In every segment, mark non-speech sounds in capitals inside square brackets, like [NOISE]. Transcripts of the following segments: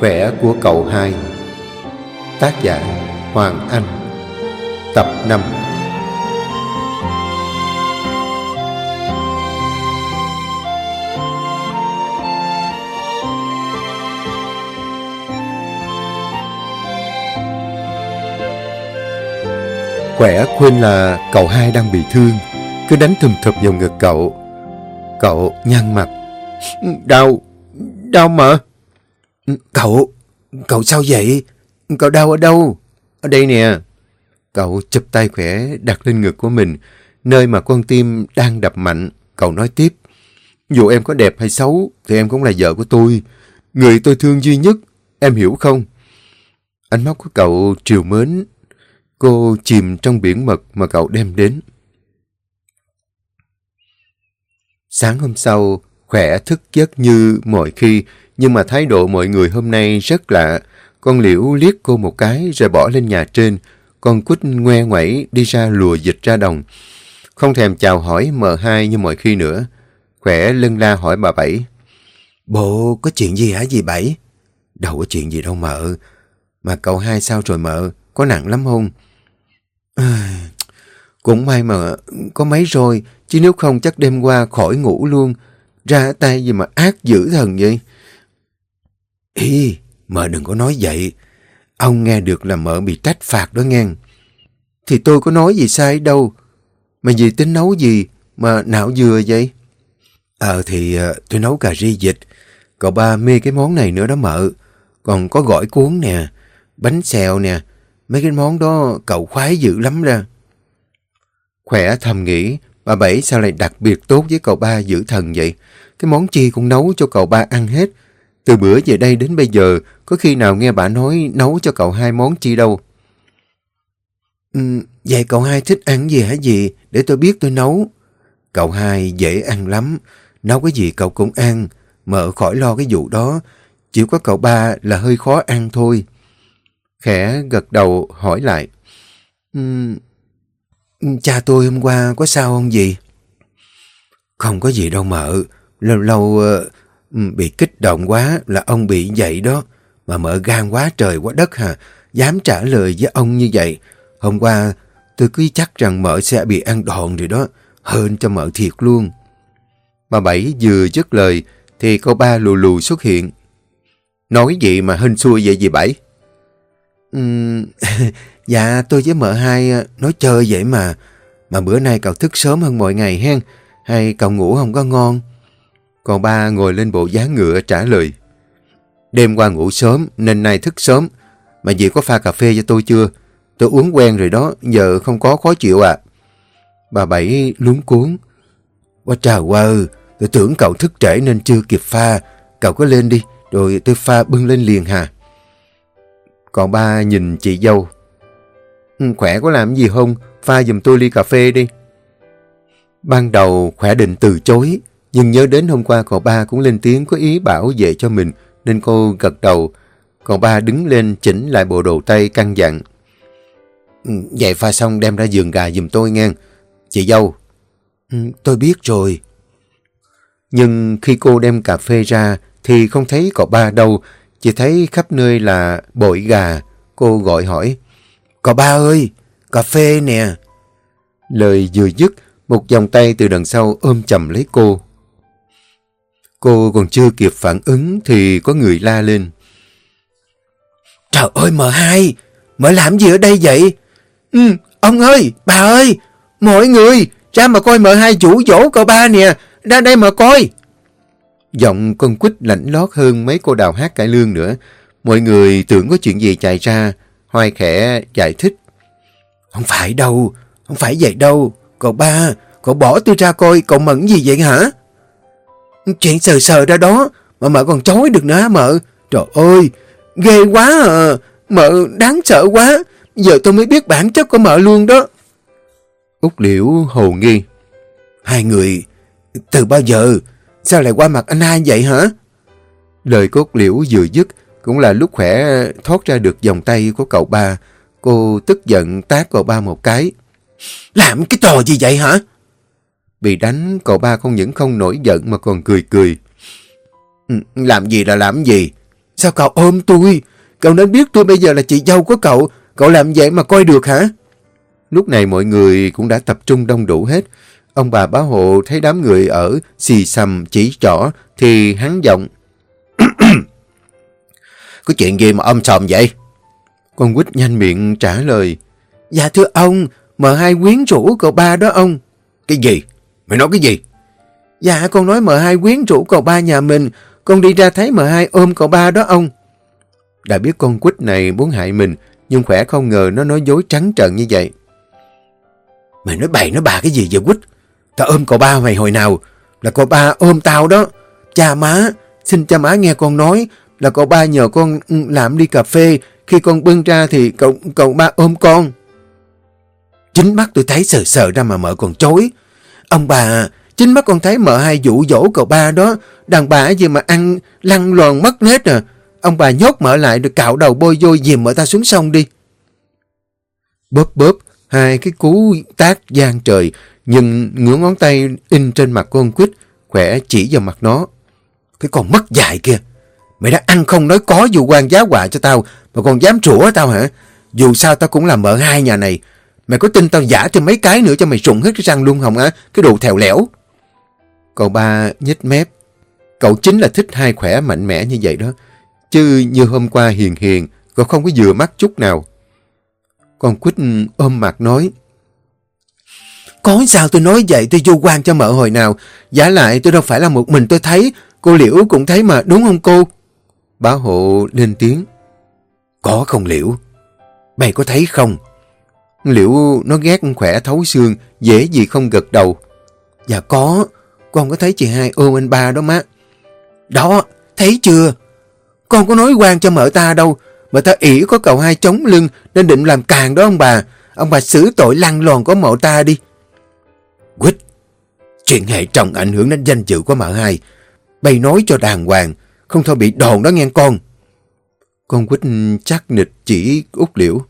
Khỏe của cậu hai. Tác giả Hoàng Anh. Tập 5 Khỏe quên là cậu hai đang bị thương. Cứ đánh thùm thụp vào ngực cậu. Cậu nhăn mặt. Đau Đau mà. Cậu Cậu sao vậy? Cậu đau ở đâu? Ở đây nè. Cậu chụp tay khỏe đặt lên ngực của mình Nơi mà con tim đang đập mạnh. Cậu nói tiếp Dù em có đẹp hay xấu Thì em cũng là vợ của tôi. Người tôi thương duy nhất Em hiểu không? Ánh mắt của cậu triều mến. Cô chìm trong biển mật mà cậu đem đến. Sáng hôm sau, khỏe thức giấc như mọi khi, nhưng mà thái độ mọi người hôm nay rất lạ. Con liễu liếc cô một cái rồi bỏ lên nhà trên. Con quýt ngoe ngoẩy đi ra lùa dịch ra đồng. Không thèm chào hỏi mờ hai như mọi khi nữa. Khỏe lân la hỏi bà Bảy. Bộ có chuyện gì hả dì Bảy? Đâu có chuyện gì đâu mợ. Mà cậu hai sao rồi mợ? Có nặng lắm không? Cũng may mà có mấy rồi, chứ nếu không chắc đêm qua khỏi ngủ luôn. Ra tay gì mà ác dữ thần vậy? Ý, mợ đừng có nói vậy. Ông nghe được là mợ bị trách phạt đó nghe. Thì tôi có nói gì sai đâu. Mà gì tính nấu gì mà não dừa vậy? Ờ thì ờ, tôi nấu cà ri vịt. Cậu ba mê cái món này nữa đó mợ. Còn có gỏi cuốn nè, bánh xèo nè, Mấy cái món đó cậu khoái dữ lắm ra. Khỏe thầm nghĩ, bà Bảy sao lại đặc biệt tốt với cậu ba giữ thần vậy? Cái món chi cũng nấu cho cậu ba ăn hết. Từ bữa về đây đến bây giờ, có khi nào nghe bà nói nấu cho cậu hai món chi đâu. Ừ, vậy cậu hai thích ăn gì hả gì? Để tôi biết tôi nấu. Cậu hai dễ ăn lắm. Nấu cái gì cậu cũng ăn. Mợ khỏi lo cái vụ đó. Chỉ có cậu ba là hơi khó ăn thôi. Khẽ gật đầu hỏi lại. Um, cha tôi hôm qua có sao không gì? Không có gì đâu mợ. Lâu lâu uh, Ừ, bị kích động quá là ông bị vậy đó. Mà mở gan quá trời quá đất hả? Dám trả lời với ông như vậy. Hôm qua tôi cứ chắc rằng mở sẽ bị ăn đòn rồi đó. Hơn cho mở thiệt luôn. Bà Bảy vừa dứt lời thì cô ba lù lù xuất hiện. Nói gì mà hên xui vậy gì Bảy? Uhm, [LAUGHS] dạ tôi với mợ hai ờ, nói chơi vậy mà. Mà bữa nay cậu thức sớm hơn mọi ngày hen. Hay cậu ngủ không có ngon? Còn ba ngồi lên bộ giá ngựa trả lời. Đêm qua ngủ sớm nên nay thức sớm. Mà dì có pha cà phê cho tôi chưa? Tôi uống quen rồi đó, giờ không có khó chịu à. Bà Bảy lúng cuốn. Quá trời qua tôi tưởng cậu thức trễ nên chưa kịp pha. Cậu có lên đi, rồi tôi pha bưng lên liền hà. Còn ba nhìn chị dâu. Ừ, khỏe có làm gì không? Pha giùm tôi ly cà phê đi. Ban đầu khỏe định từ chối, nhưng nhớ đến hôm qua cậu ba cũng lên tiếng có ý bảo vệ cho mình, nên cô gật đầu. Còn ba đứng lên chỉnh lại bộ đồ tay căng dặn. Ừ, vậy pha xong đem ra giường gà giùm tôi nghe. Chị dâu. Ừ, tôi biết rồi. Nhưng khi cô đem cà phê ra thì không thấy cậu ba đâu, chỉ thấy khắp nơi là bội gà. Cô gọi hỏi. Cậu ba ơi, cà phê nè. Lời vừa dứt, một vòng tay từ đằng sau ôm chầm lấy cô. Cô còn chưa kịp phản ứng thì có người la lên. Trời ơi mợ hai, mợ làm gì ở đây vậy? Ừ, ông ơi, bà ơi, mọi người, ra mà coi mợ hai chủ dỗ cậu ba nè, ra đây mà coi. Giọng con quýt lạnh lót hơn mấy cô đào hát cải lương nữa. Mọi người tưởng có chuyện gì chạy ra. Hoài khẽ giải thích. Không phải đâu, không phải vậy đâu. Cậu ba, cậu bỏ tôi ra coi cậu mẫn gì vậy hả? Chuyện sờ sờ ra đó, mà mợ còn chối được nữa mợ. Trời ơi, ghê quá à, mợ đáng sợ quá. Giờ tôi mới biết bản chất của mợ luôn đó. Úc Liễu hồ nghi. Hai người, từ bao giờ Sao lại qua mặt anh hai vậy hả? Lời cốt liễu vừa dứt cũng là lúc khỏe thoát ra được vòng tay của cậu ba. Cô tức giận tát cậu ba một cái. Làm cái trò gì vậy hả? Bị đánh, cậu ba không những không nổi giận mà còn cười cười. Ừ, làm gì là làm gì? Sao cậu ôm tôi? Cậu nên biết tôi bây giờ là chị dâu của cậu. Cậu làm vậy mà coi được hả? Lúc này mọi người cũng đã tập trung đông đủ hết. Ông bà bá hộ thấy đám người ở xì xầm chỉ trỏ thì hắn giọng. [COUGHS] Có chuyện gì mà âm sòm vậy? Con quýt nhanh miệng trả lời. Dạ thưa ông, mờ hai quyến rũ cậu ba đó ông. Cái gì? Mày nói cái gì? Dạ con nói mờ hai quyến rũ cậu ba nhà mình. Con đi ra thấy mờ hai ôm cậu ba đó ông. Đã biết con quýt này muốn hại mình, nhưng khỏe không ngờ nó nói dối trắng trợn như vậy. Mày nói bậy nói bà cái gì vậy quýt? Tao ôm cậu ba mày hồi nào? Là cậu ba ôm tao đó. Cha má, xin cha má nghe con nói là cậu ba nhờ con ừ, làm đi cà phê. Khi con bưng ra thì cậu cậu ba ôm con. Chính mắt tôi thấy sờ sờ ra mà mở còn chối. Ông bà, chính mắt con thấy mợ hai dụ dỗ cậu ba đó. Đàn bà gì mà ăn lăn lòn mất hết à. Ông bà nhốt mợ lại được cạo đầu bôi vôi dìm mợ ta xuống sông đi. Bóp bóp, hai cái cú tác gian trời, nhưng ngửa ngón tay in trên mặt con quýt, khỏe chỉ vào mặt nó. Cái con mất dạy kia, mày đã ăn không nói có dù quan giá quà cho tao, mà còn dám rủa tao hả? Dù sao tao cũng là mợ hai nhà này. Mày có tin tao giả thêm mấy cái nữa cho mày rụng hết cái răng luôn không á? Cái đồ thèo lẻo. Cậu ba nhếch mép. Cậu chính là thích hai khỏe mạnh mẽ như vậy đó. Chứ như hôm qua hiền hiền, cậu không có vừa mắt chút nào. Con quýt ôm mặt nói. Có sao tôi nói vậy tôi vô quan cho mợ hồi nào. Giả lại tôi đâu phải là một mình tôi thấy. Cô Liễu cũng thấy mà đúng không cô? Bá hộ lên tiếng. Có không Liễu? Mày có thấy không? Liệu nó ghét khỏe thấu xương, dễ gì không gật đầu. Dạ có, con có thấy chị hai ôm anh ba đó má. Đó, thấy chưa? Con có nói quan cho mợ ta đâu, mà ta ỉ có cậu hai chống lưng nên định làm càng đó ông bà. Ông bà xử tội lăn lòn của mợ ta đi. Quýt, chuyện hệ trọng ảnh hưởng đến danh dự của mợ hai. Bày nói cho đàng hoàng, không thôi bị đồn đó nghe con. Con Quýt ừ, chắc nịch chỉ út liễu.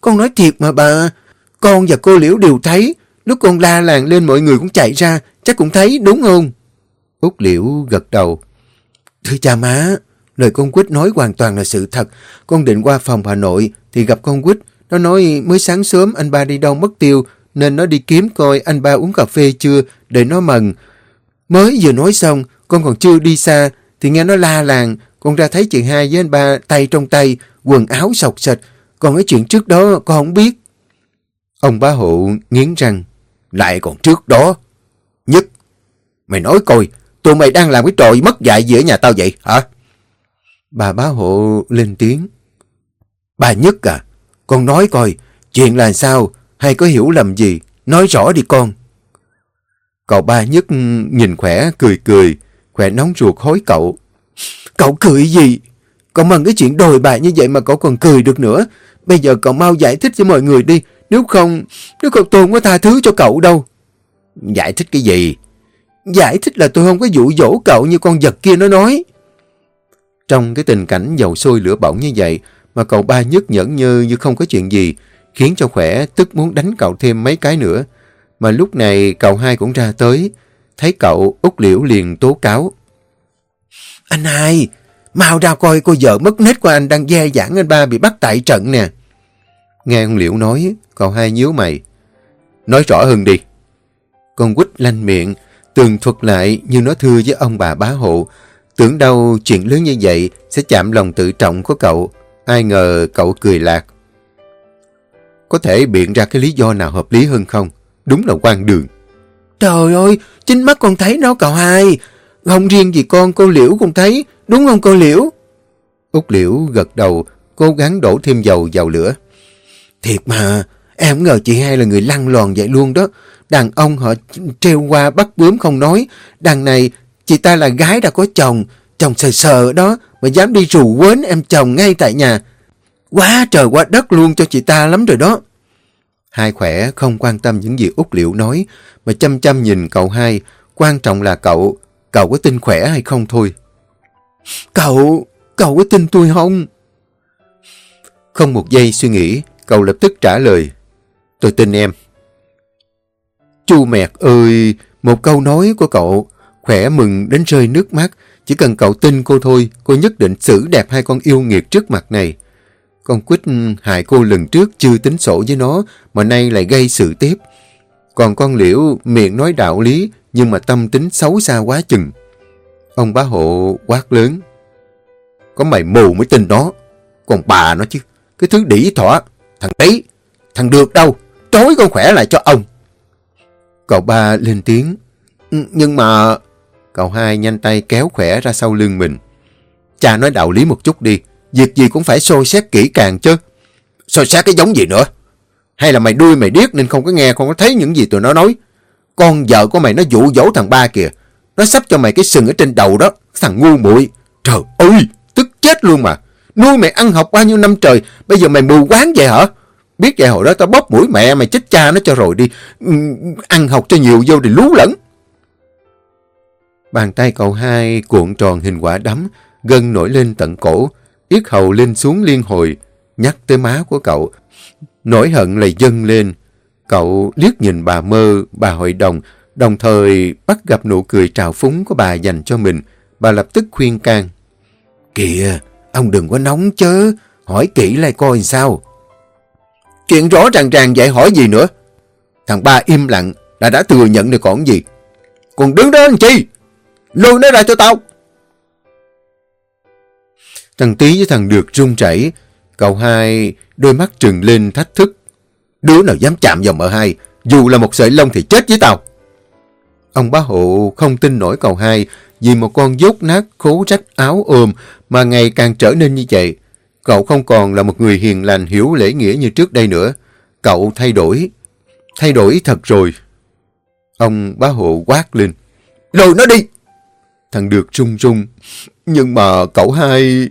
Con nói thiệt mà bà, con và cô liễu đều thấy. Lúc con la làng lên mọi người cũng chạy ra, chắc cũng thấy đúng không? Út liễu gật đầu. Thưa cha má, lời con Quýt nói hoàn toàn là sự thật. Con định qua phòng Hà Nội thì gặp con Quýt. Nó nói mới sáng sớm anh ba đi đâu mất tiêu nên nó đi kiếm coi anh ba uống cà phê chưa để nó mần. Mới vừa nói xong, con còn chưa đi xa thì nghe nó la làng. Con ra thấy chị hai với anh ba tay trong tay, quần áo sọc sạch. Còn cái chuyện trước đó con không biết. Ông bá hộ nghiến răng. Lại còn trước đó. Nhất, mày nói coi, tụi mày đang làm cái trò mất dạy gì ở nhà tao vậy hả? Bà bá hộ lên tiếng. Bà Nhất à, con nói coi, chuyện là sao, hay có hiểu lầm gì, nói rõ đi con. Cậu ba Nhất nhìn khỏe, cười cười, khỏe nóng ruột hối cậu. Cậu cười gì? Cậu mừng cái chuyện đồi bại như vậy mà cậu còn cười được nữa. Bây giờ cậu mau giải thích với mọi người đi, nếu không, nếu không tôi không có tha thứ cho cậu đâu. Giải thích cái gì? Giải thích là tôi không có dụ dỗ cậu như con vật kia nó nói. Trong cái tình cảnh dầu sôi lửa bỏng như vậy mà cậu ba nhất nhẫn như như không có chuyện gì khiến cho khỏe tức muốn đánh cậu thêm mấy cái nữa. Mà lúc này cậu hai cũng ra tới thấy cậu út liễu liền tố cáo. Anh hai, mau ra coi cô vợ mất nết của anh đang dè dãn anh ba bị bắt tại trận nè. Nghe ông liễu nói, cậu hai nhíu mày. Nói rõ hơn đi. Con quýt lanh miệng, tường thuật lại như nó thưa với ông bà bá hộ Tưởng đâu chuyện lớn như vậy sẽ chạm lòng tự trọng của cậu. Ai ngờ cậu cười lạc. Có thể biện ra cái lý do nào hợp lý hơn không? Đúng là quan đường. Trời ơi, chính mắt con thấy nó cậu hai. Không riêng gì con, cô Liễu cũng thấy. Đúng không cô Liễu? Úc Liễu gật đầu, cố gắng đổ thêm dầu vào lửa. Thiệt mà, em ngờ chị hai là người lăn lòn vậy luôn đó. Đàn ông họ treo qua bắt bướm không nói. Đàn này Chị ta là gái đã có chồng, chồng sờ sờ đó, mà dám đi rủ quến em chồng ngay tại nhà. Quá trời quá đất luôn cho chị ta lắm rồi đó. Hai khỏe không quan tâm những gì Úc Liễu nói, mà chăm chăm nhìn cậu hai. Quan trọng là cậu, cậu có tin khỏe hay không thôi. Cậu, cậu có tin tôi không? Không một giây suy nghĩ, cậu lập tức trả lời. Tôi tin em. Chu mẹt ơi, một câu nói của cậu Khỏe mừng đến rơi nước mắt. Chỉ cần cậu tin cô thôi, cô nhất định xử đẹp hai con yêu nghiệt trước mặt này. Con quýt ừ, hại cô lần trước chưa tính sổ với nó, mà nay lại gây sự tiếp. Còn con liễu miệng nói đạo lý, nhưng mà tâm tính xấu xa quá chừng. Ông bá hộ quát lớn. Có mày mù mới tin nó. Còn bà nó chứ. Cái thứ đỉ thọ. Thằng đấy. Thằng được đâu. Trói con khỏe lại cho ông. Cậu ba lên tiếng. Ừ, nhưng mà... Cậu hai nhanh tay kéo khỏe ra sau lưng mình. Cha nói đạo lý một chút đi. Việc gì cũng phải soi xét kỹ càng chứ. Soi xét cái giống gì nữa? Hay là mày đuôi mày điếc nên không có nghe, không có thấy những gì tụi nó nói. Con vợ của mày nó dụ dỗ thằng ba kìa. Nó sắp cho mày cái sừng ở trên đầu đó. Thằng ngu muội Trời ơi, tức chết luôn mà. Nuôi mày ăn học bao nhiêu năm trời, bây giờ mày mù quáng vậy hả? Biết vậy hồi đó tao bóp mũi mẹ mày chết cha nó cho rồi đi. Ừ, ăn học cho nhiều vô thì lú lẫn. Bàn tay cậu hai cuộn tròn hình quả đấm, gân nổi lên tận cổ, yết hầu lên xuống liên hồi, nhắc tới má của cậu. Nỗi hận lại dâng lên. Cậu liếc nhìn bà mơ, bà hội đồng, đồng thời bắt gặp nụ cười trào phúng của bà dành cho mình. Bà lập tức khuyên can. Kìa, ông đừng có nóng chớ, hỏi kỹ lại coi sao. Chuyện rõ ràng ràng vậy hỏi gì nữa? Thằng ba im lặng, đã đã thừa nhận được còn gì. Còn đứng đó làm chi? Lôi nó ra cho tao. Thằng Tý với thằng Được run chảy, cậu hai đôi mắt trừng lên thách thức. Đứa nào dám chạm vào mợ hai, dù là một sợi lông thì chết với tao. Ông bá hộ không tin nổi cậu hai vì một con dốt nát khố rách áo ôm mà ngày càng trở nên như vậy. Cậu không còn là một người hiền lành hiểu lễ nghĩa như trước đây nữa. Cậu thay đổi. Thay đổi thật rồi. Ông bá hộ quát lên. Lôi nó đi! Thằng Được rung rung. Nhưng mà cậu hai...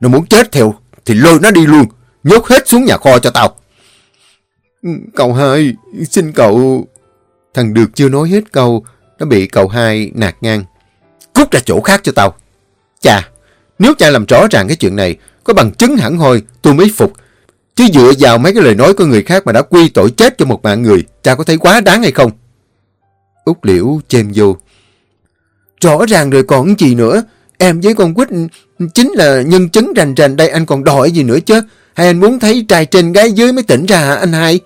Nó muốn chết theo thì lôi nó đi luôn. Nhốt hết xuống nhà kho cho tao. Cậu hai, xin cậu... Thằng Được chưa nói hết câu, nó bị cậu hai nạt ngang. Cút ra chỗ khác cho tao. Chà, nếu cha làm rõ ràng cái chuyện này, có bằng chứng hẳn hoi, tôi mới phục. Chứ dựa vào mấy cái lời nói của người khác mà đã quy tội chết cho một mạng người, cha có thấy quá đáng hay không? Úc Liễu chêm vô. Rõ ràng rồi còn gì nữa. Em với con quýt chính là nhân chứng rành rành đây anh còn đòi gì nữa chứ. Hay anh muốn thấy trai trên gái dưới mới tỉnh ra hả anh hai?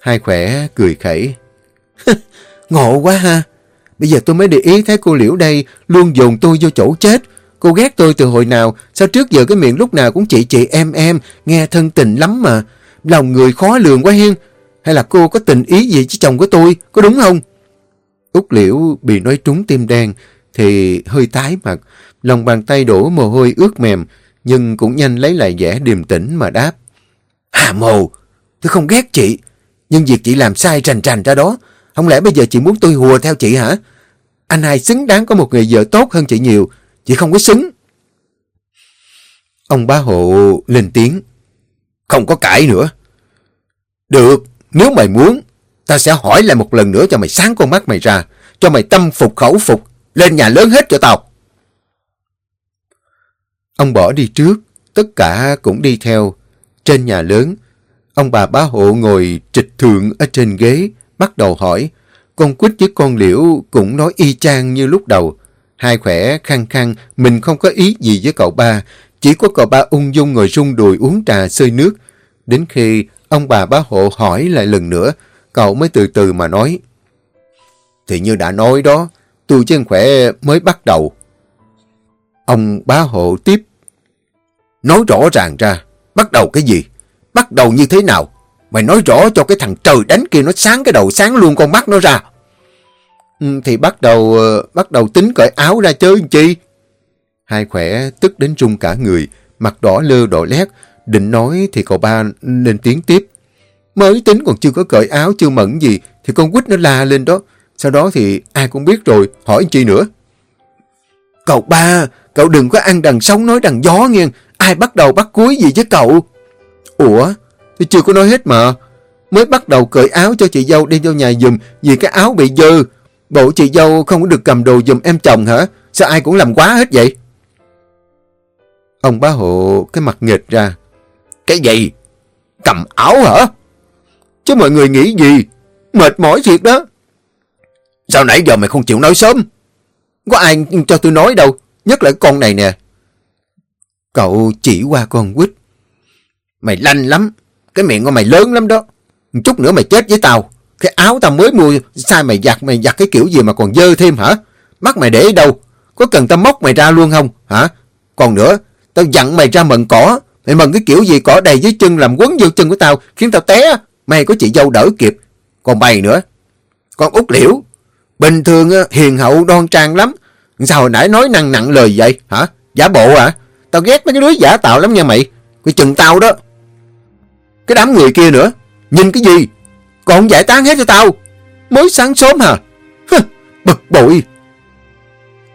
Hai khỏe cười khẩy. [LAUGHS] Ngộ quá ha. Bây giờ tôi mới để ý thấy cô Liễu đây luôn dồn tôi vô chỗ chết. Cô ghét tôi từ hồi nào, sao trước giờ cái miệng lúc nào cũng chị chị em em, nghe thân tình lắm mà. Lòng người khó lường quá hiên Hay là cô có tình ý gì với chồng của tôi, có đúng không? Úc Liễu bị nói trúng tim đen thì hơi tái mặt, lòng bàn tay đổ mồ hôi ướt mềm, nhưng cũng nhanh lấy lại vẻ điềm tĩnh mà đáp. Hà mồ, tôi không ghét chị, nhưng việc chị làm sai rành rành ra đó, không lẽ bây giờ chị muốn tôi hùa theo chị hả? Anh hai xứng đáng có một người vợ tốt hơn chị nhiều, chị không có xứng. Ông bá hộ lên tiếng. Không có cãi nữa. Được, nếu mày muốn, ta sẽ hỏi lại một lần nữa cho mày sáng con mắt mày ra, cho mày tâm phục khẩu phục, lên nhà lớn hết cho tao. Ông bỏ đi trước, tất cả cũng đi theo. Trên nhà lớn, ông bà bá hộ ngồi trịch thượng ở trên ghế, bắt đầu hỏi. Con quýt với con liễu cũng nói y chang như lúc đầu. Hai khỏe khăng khăng, mình không có ý gì với cậu ba. Chỉ có cậu ba ung dung ngồi rung đùi uống trà sơi nước. Đến khi ông bà bá hộ hỏi lại lần nữa, cậu mới từ từ mà nói. Thì như đã nói đó, tôi chân khỏe mới bắt đầu. Ông bá hộ tiếp. Nói rõ ràng ra, bắt đầu cái gì? Bắt đầu như thế nào? Mày nói rõ cho cái thằng trời đánh kia nó sáng cái đầu sáng luôn con mắt nó ra. Ừ, thì bắt đầu ờ, bắt đầu tính cởi áo ra chơi chi. Hai khỏe tức đến run cả người, mặt đỏ lơ đỏ lét, định nói thì cậu ba lên tiếng tiếp. Mới tính còn chưa có cởi áo, chưa mẫn gì, thì con quýt nó la lên đó. Sau đó thì ai cũng biết rồi, hỏi chi nữa. Cậu ba, cậu đừng có ăn đằng sống nói đằng gió nghe, ai bắt đầu bắt cuối gì với cậu. Ủa, tôi chưa có nói hết mà. Mới bắt đầu cởi áo cho chị dâu đi vô nhà dùm vì cái áo bị dơ. Bộ chị dâu không có được cầm đồ dùm em chồng hả? Sao ai cũng làm quá hết vậy? Ông bá hộ cái mặt nghịch ra. Cái gì? Cầm áo hả? Chứ mọi người nghĩ gì? Mệt mỏi thiệt đó. Sao nãy giờ mày không chịu nói sớm? Có ai cho tôi nói đâu. Nhất là con này nè. Cậu chỉ qua con quýt. Mày lanh lắm. Cái miệng của mày lớn lắm đó. Chút nữa mày chết với tao. Cái áo tao mới mua, sai mày giặt, mày giặt cái kiểu gì mà còn dơ thêm hả? Mắt mày để ở đâu? Có cần tao móc mày ra luôn không? Hả? Còn nữa, tao dặn mày ra mần cỏ. Mày mần cái kiểu gì cỏ đầy dưới chân làm quấn vô chân của tao, khiến tao té. Mày có chị dâu đỡ kịp. Còn mày nữa. Con út liễu. Bình thường ờ, hiền hậu đoan trang lắm. Sao hồi nãy nói năng nặng lời vậy? Hả? Giả bộ hả? Tao ghét mấy cái đứa giả tạo lắm nha mày. Cái chừng tao đó. Cái đám người kia nữa. Nhìn cái gì? Còn giải tán hết cho tao. Mới sáng sớm hả? Hừ, bực bội.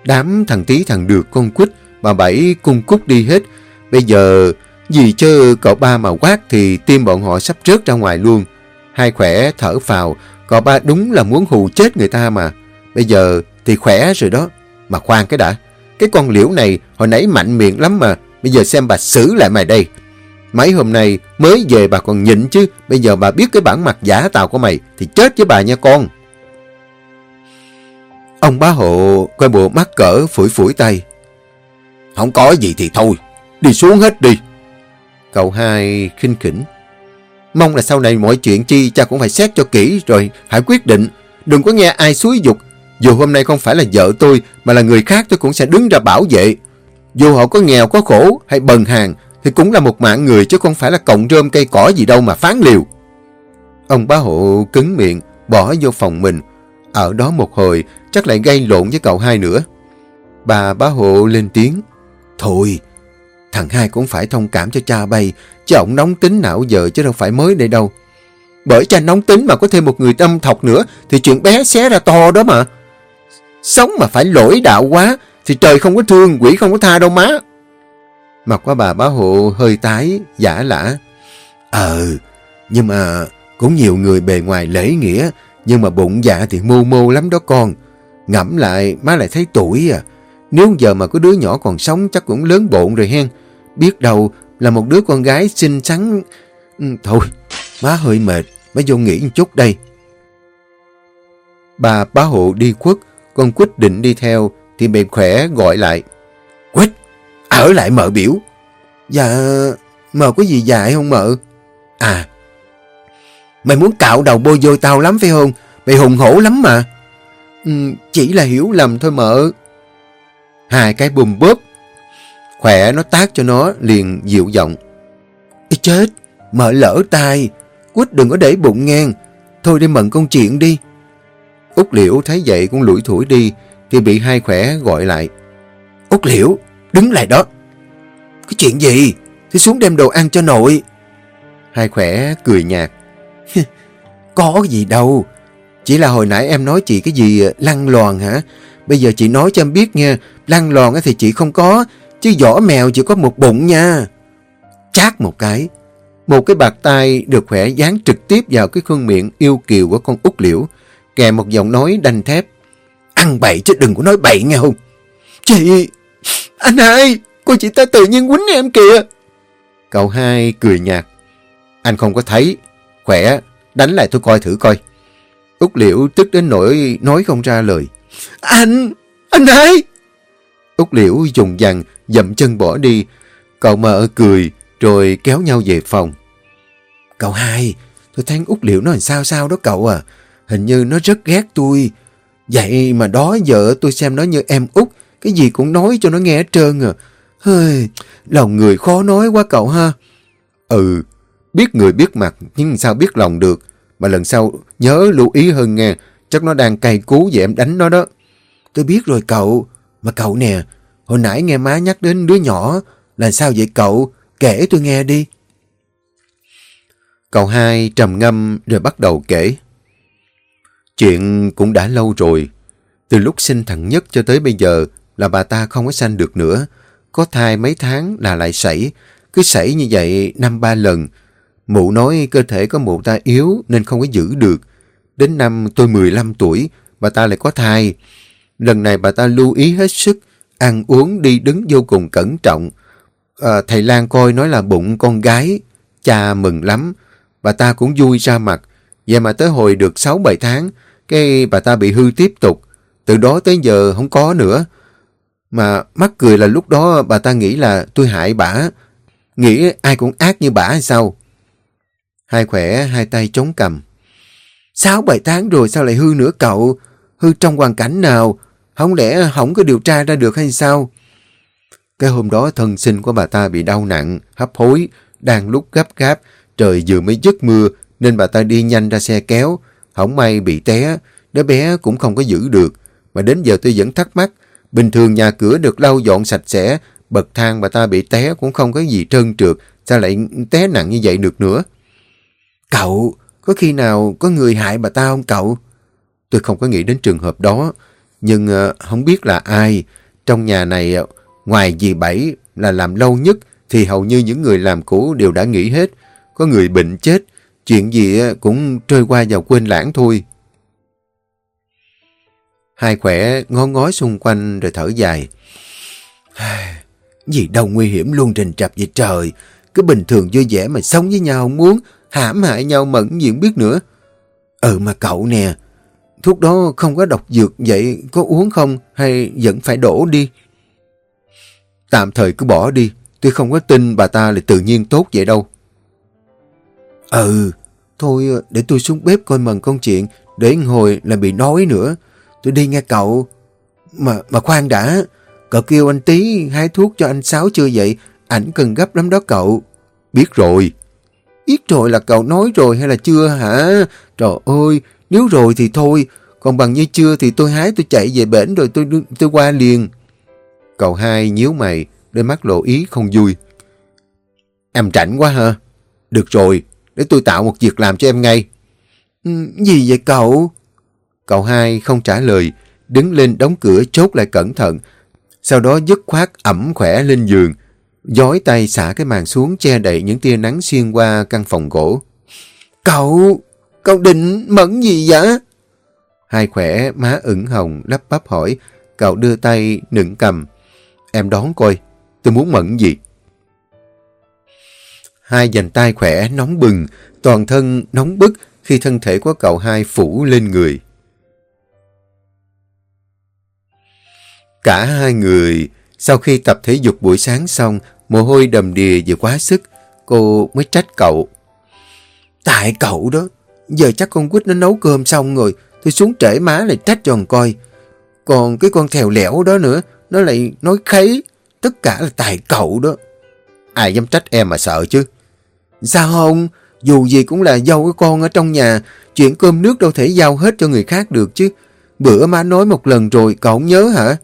Đám thằng tí thằng được con quýt bà Bảy cung cút đi hết. Bây giờ vì chứ cậu ba mà quát thì tim bọn họ sắp rớt ra ngoài luôn. Hai khỏe thở phào, cậu ba đúng là muốn hù chết người ta mà. Bây giờ thì khỏe rồi đó. Mà khoan cái đã, cái con liễu này hồi nãy mạnh miệng lắm mà. Bây giờ xem bà xử lại mày đây. Mấy hôm nay mới về bà còn nhịn chứ. Bây giờ bà biết cái bản mặt giả tạo của mày thì chết với bà nha con. Ông bá hộ coi bộ mắt cỡ phủi phủi tay. Không có gì thì thôi, đi xuống hết đi. Cậu hai khinh khỉnh. Mong là sau này mọi chuyện chi cha cũng phải xét cho kỹ rồi hãy quyết định. Đừng có nghe ai xúi dục. Dù hôm nay không phải là vợ tôi mà là người khác tôi cũng sẽ đứng ra bảo vệ. Dù họ có nghèo có khổ hay bần hàng thì cũng là một mạng người chứ không phải là cọng rơm cây cỏ gì đâu mà phán liều. Ông bá hộ cứng miệng bỏ vô phòng mình. Ở đó một hồi chắc lại gây lộn với cậu hai nữa. Bà bá hộ lên tiếng. Thôi, thằng hai cũng phải thông cảm cho cha bay, chứ ông nóng tính não giờ chứ đâu phải mới đây đâu. Bởi cha nóng tính mà có thêm một người tâm thọc nữa thì chuyện bé xé ra to đó mà. Sống mà phải lỗi đạo quá thì trời không có thương, quỷ không có tha đâu má. Mặt qua bà bá hộ hơi tái, giả lả. Ờ, nhưng mà cũng nhiều người bề ngoài lễ nghĩa, nhưng mà bụng dạ thì mô mô lắm đó con. Ngẫm lại, má lại thấy tuổi à. Nếu giờ mà có đứa nhỏ còn sống chắc cũng lớn bộn rồi hen. Biết đâu là một đứa con gái xinh xắn... Ừ, thôi, má hơi mệt, má vô nghỉ một chút đây. Bà bá hộ đi khuất, con Quýt định đi theo, thì mẹ khỏe gọi lại. Ở lại mợ biểu. Dạ, mợ có gì dạy không mợ? À, mày muốn cạo đầu bôi vôi tao lắm phải không? Mày hùng hổ lắm mà. Ừ, chỉ là hiểu lầm thôi mợ. Hai cái bùm bóp. Khỏe nó tác cho nó liền dịu giọng. Ê chết, mợ lỡ tai. Quýt đừng có để bụng ngang. Thôi đi mận công chuyện đi. Út liễu thấy vậy cũng lủi thủi đi thì bị hai khỏe gọi lại. Út liễu, đứng lại đó. Cái chuyện gì? Thì xuống đem đồ ăn cho nội. Hai khỏe cười nhạt. Có gì đâu. Chỉ là hồi nãy em nói chị cái gì ờ, lăn loàn hả? Bây giờ chị nói cho em biết nha. Lăn loàn thì chị không có. Chứ vỏ mèo chỉ có một bụng nha. Chát một cái. Một cái bạc tay được khỏe dán trực tiếp vào cái khuôn miệng yêu kiều của con út liễu. Kèm một giọng nói đanh thép. Ăn bậy chứ đừng có nói bậy nghe không? Chị! Anh hai! Cô chị ta tự nhiên quýnh em kìa! Cậu hai cười nhạt. Anh không có thấy. Khỏe, đánh lại tôi coi thử coi. Út liễu tức đến nỗi nói không ra lời. Anh! Anh hai! Út liễu dùng dằn, dậm chân bỏ đi. Cậu mợ cười, rồi kéo nhau về phòng. Cậu hai, tôi thấy Út liễu nó làm sao sao đó cậu à. Hình như nó rất ghét tôi. Vậy mà đó giờ tôi xem nó như em út, cái gì cũng nói cho nó nghe hết trơn à. Hơi, lòng người khó nói quá cậu ha. Ừ, biết người biết mặt nhưng sao biết lòng được. Mà lần sau nhớ lưu ý hơn nghe, chắc nó đang cay cú về em đánh nó đó. Tôi biết rồi cậu, mà cậu nè, hồi nãy nghe má nhắc đến đứa nhỏ, là sao vậy cậu? Kể tôi nghe đi. Cậu hai trầm ngâm rồi bắt đầu kể. Chuyện cũng đã lâu rồi. Từ lúc sinh thằng nhất cho tới bây giờ là bà ta không có sanh được nữa. Có thai mấy tháng là lại sảy. Cứ sảy như vậy năm ba lần. Mụ nói cơ thể có mụ ta yếu nên không có giữ được. Đến năm tôi 15 tuổi, bà ta lại có thai. Lần này bà ta lưu ý hết sức, ăn uống đi đứng vô cùng cẩn trọng. À, thầy Lan coi nói là bụng con gái. Cha mừng lắm. Bà ta cũng vui ra mặt. Vậy mà tới hồi được 6-7 tháng, cái bà ta bị hư tiếp tục. Từ đó tới giờ không có nữa. Mà mắc cười là lúc đó bà ta nghĩ là tôi hại bả. Nghĩ ai cũng ác như bả hay sao? Hai khỏe, hai tay chống cầm. Sáu bảy tháng rồi sao lại hư nữa cậu? Hư trong hoàn cảnh nào? Không lẽ không có điều tra ra được hay sao? Cái hôm đó thân sinh của bà ta bị đau nặng, hấp hối, đang lúc gấp gáp, trời vừa mới dứt mưa nên bà ta đi nhanh ra xe kéo, không may bị té, đứa bé cũng không có giữ được. Mà đến giờ tôi vẫn thắc mắc, bình thường nhà cửa được lau dọn sạch sẽ, bậc thang bà ta bị té cũng không có gì trơn trượt, sao lại té nặng như vậy được nữa? Cậu, có khi nào có người hại bà ta không cậu? Tôi không có nghĩ đến trường hợp đó, nhưng ờ, không biết là ai. Trong nhà này, ờ, ngoài dì Bảy là làm lâu nhất, thì hầu như những người làm cũ đều đã nghỉ hết. Có người bệnh chết, chuyện gì ờ, cũng trôi qua và quên lãng thôi. Hai khỏe ngó ngó xung quanh rồi thở dài. Gì đâu nguy hiểm luôn trình trập vậy trời. Cứ bình thường vui vẻ mà sống với nhau không muốn, hãm hại nhau mẫn diện biết nữa. Ừ mà cậu nè, thuốc đó không có độc dược vậy có uống không hay vẫn phải đổ đi? Tạm thời cứ bỏ đi, tôi không có tin bà ta lại tự nhiên tốt vậy đâu. Ừ, thôi để tôi xuống bếp coi mần con chuyện, để hồi là bị nói nữa. Tôi đi nghe cậu. Mà mà khoan đã, cậu kêu anh tí hái thuốc cho anh Sáu chưa vậy? Ảnh cần gấp lắm đó cậu. Biết rồi. Biết rồi là cậu nói rồi hay là chưa hả? Trời ơi, nếu rồi thì thôi. Còn bằng như chưa thì tôi hái tôi chạy về bển rồi tôi tôi qua liền. Cậu hai nhíu mày, đôi mắt lộ ý không vui. Em rảnh quá hả? Được rồi, để tôi tạo một việc làm cho em ngay. Ừ, gì vậy cậu? Cậu hai không trả lời, đứng lên đóng cửa chốt lại cẩn thận. Sau đó dứt khoát ẩm khỏe lên giường, dối tay xả cái màn xuống che đậy những tia nắng xuyên qua căn phòng gỗ. Cậu, cậu định mẫn gì vậy? Hai khỏe má ửng hồng lắp bắp hỏi, cậu đưa tay nựng cầm. Em đón coi, tôi muốn mẫn gì? Hai dành tay khỏe nóng bừng, toàn thân nóng bức khi thân thể của cậu hai phủ lên người. Cả hai người, sau khi tập thể dục buổi sáng xong, mồ hôi đầm đìa vì quá sức, cô mới trách cậu. Tại cậu đó, giờ chắc con quýt nó nấu cơm xong rồi, tôi xuống trễ má lại trách cho coi. Còn cái con thèo lẻo đó nữa, nó lại nói khấy, tất cả là tại cậu đó. Ai dám trách em mà sợ chứ? Sao không? Dù gì cũng là dâu cái con ở trong nhà, chuyện cơm nước đâu thể giao hết cho người khác được chứ. Bữa má nói một lần rồi, cậu không nhớ hả?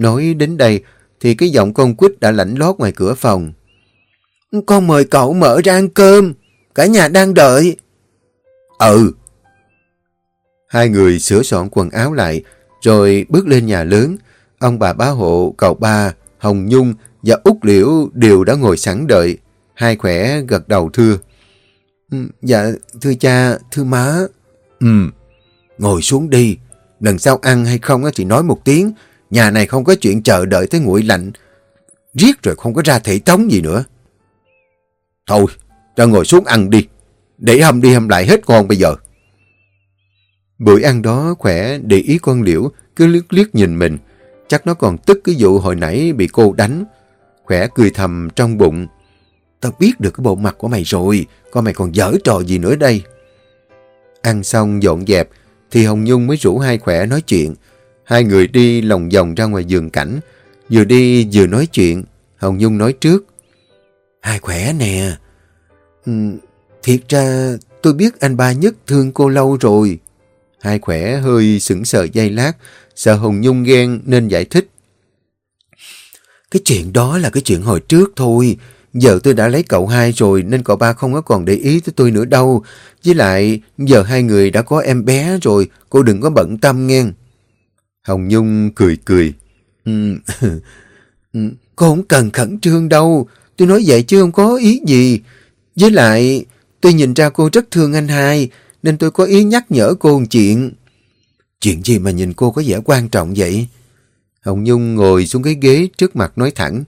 Nói đến đây thì cái giọng con quýt đã lạnh lót ngoài cửa phòng. Con mời cậu mở ra ăn cơm, cả nhà đang đợi. Ừ. Hai người sửa soạn quần áo lại, rồi bước lên nhà lớn. Ông bà bá hộ, cậu ba, Hồng Nhung và Út Liễu đều đã ngồi sẵn đợi. Hai khỏe gật đầu thưa. Ừ, dạ, thưa cha, thưa má. Ừ, ngồi xuống đi. Lần sau ăn hay không thì nói một tiếng, Nhà này không có chuyện chờ đợi tới nguội lạnh. Riết rồi không có ra thể tống gì nữa. Thôi, ra ngồi xuống ăn đi. Để hâm đi hâm lại hết con bây giờ. Bữa ăn đó khỏe để ý con liễu cứ liếc liếc nhìn mình. Chắc nó còn tức cái vụ hồi nãy bị cô đánh. Khỏe cười thầm trong bụng. Tao biết được cái bộ mặt của mày rồi. Con mày còn dở trò gì nữa đây. Ăn xong dọn dẹp thì Hồng Nhung mới rủ hai khỏe nói chuyện. Hai người đi lòng vòng ra ngoài giường cảnh. Vừa đi vừa nói chuyện. Hồng Nhung nói trước. Hai khỏe nè. Ừ, thiệt ra tôi biết anh ba nhất thương cô lâu rồi. Hai khỏe hơi sững sờ dây lát. Sợ Hồng Nhung ghen nên giải thích. Cái chuyện đó là cái chuyện hồi trước thôi. Giờ tôi đã lấy cậu hai rồi nên cậu ba không có còn để ý tới tôi nữa đâu. Với lại giờ hai người đã có em bé rồi, cô đừng có bận tâm nghe. Hồng Nhung cười cười. Ừ, [LAUGHS] ừ, cô không cần khẩn trương đâu. Tôi nói vậy chứ không có ý gì. Với lại, tôi nhìn ra cô rất thương anh hai, nên tôi có ý nhắc nhở cô một chuyện. Chuyện gì mà nhìn cô có vẻ quan trọng vậy? Hồng Nhung ngồi xuống cái ghế trước mặt nói thẳng.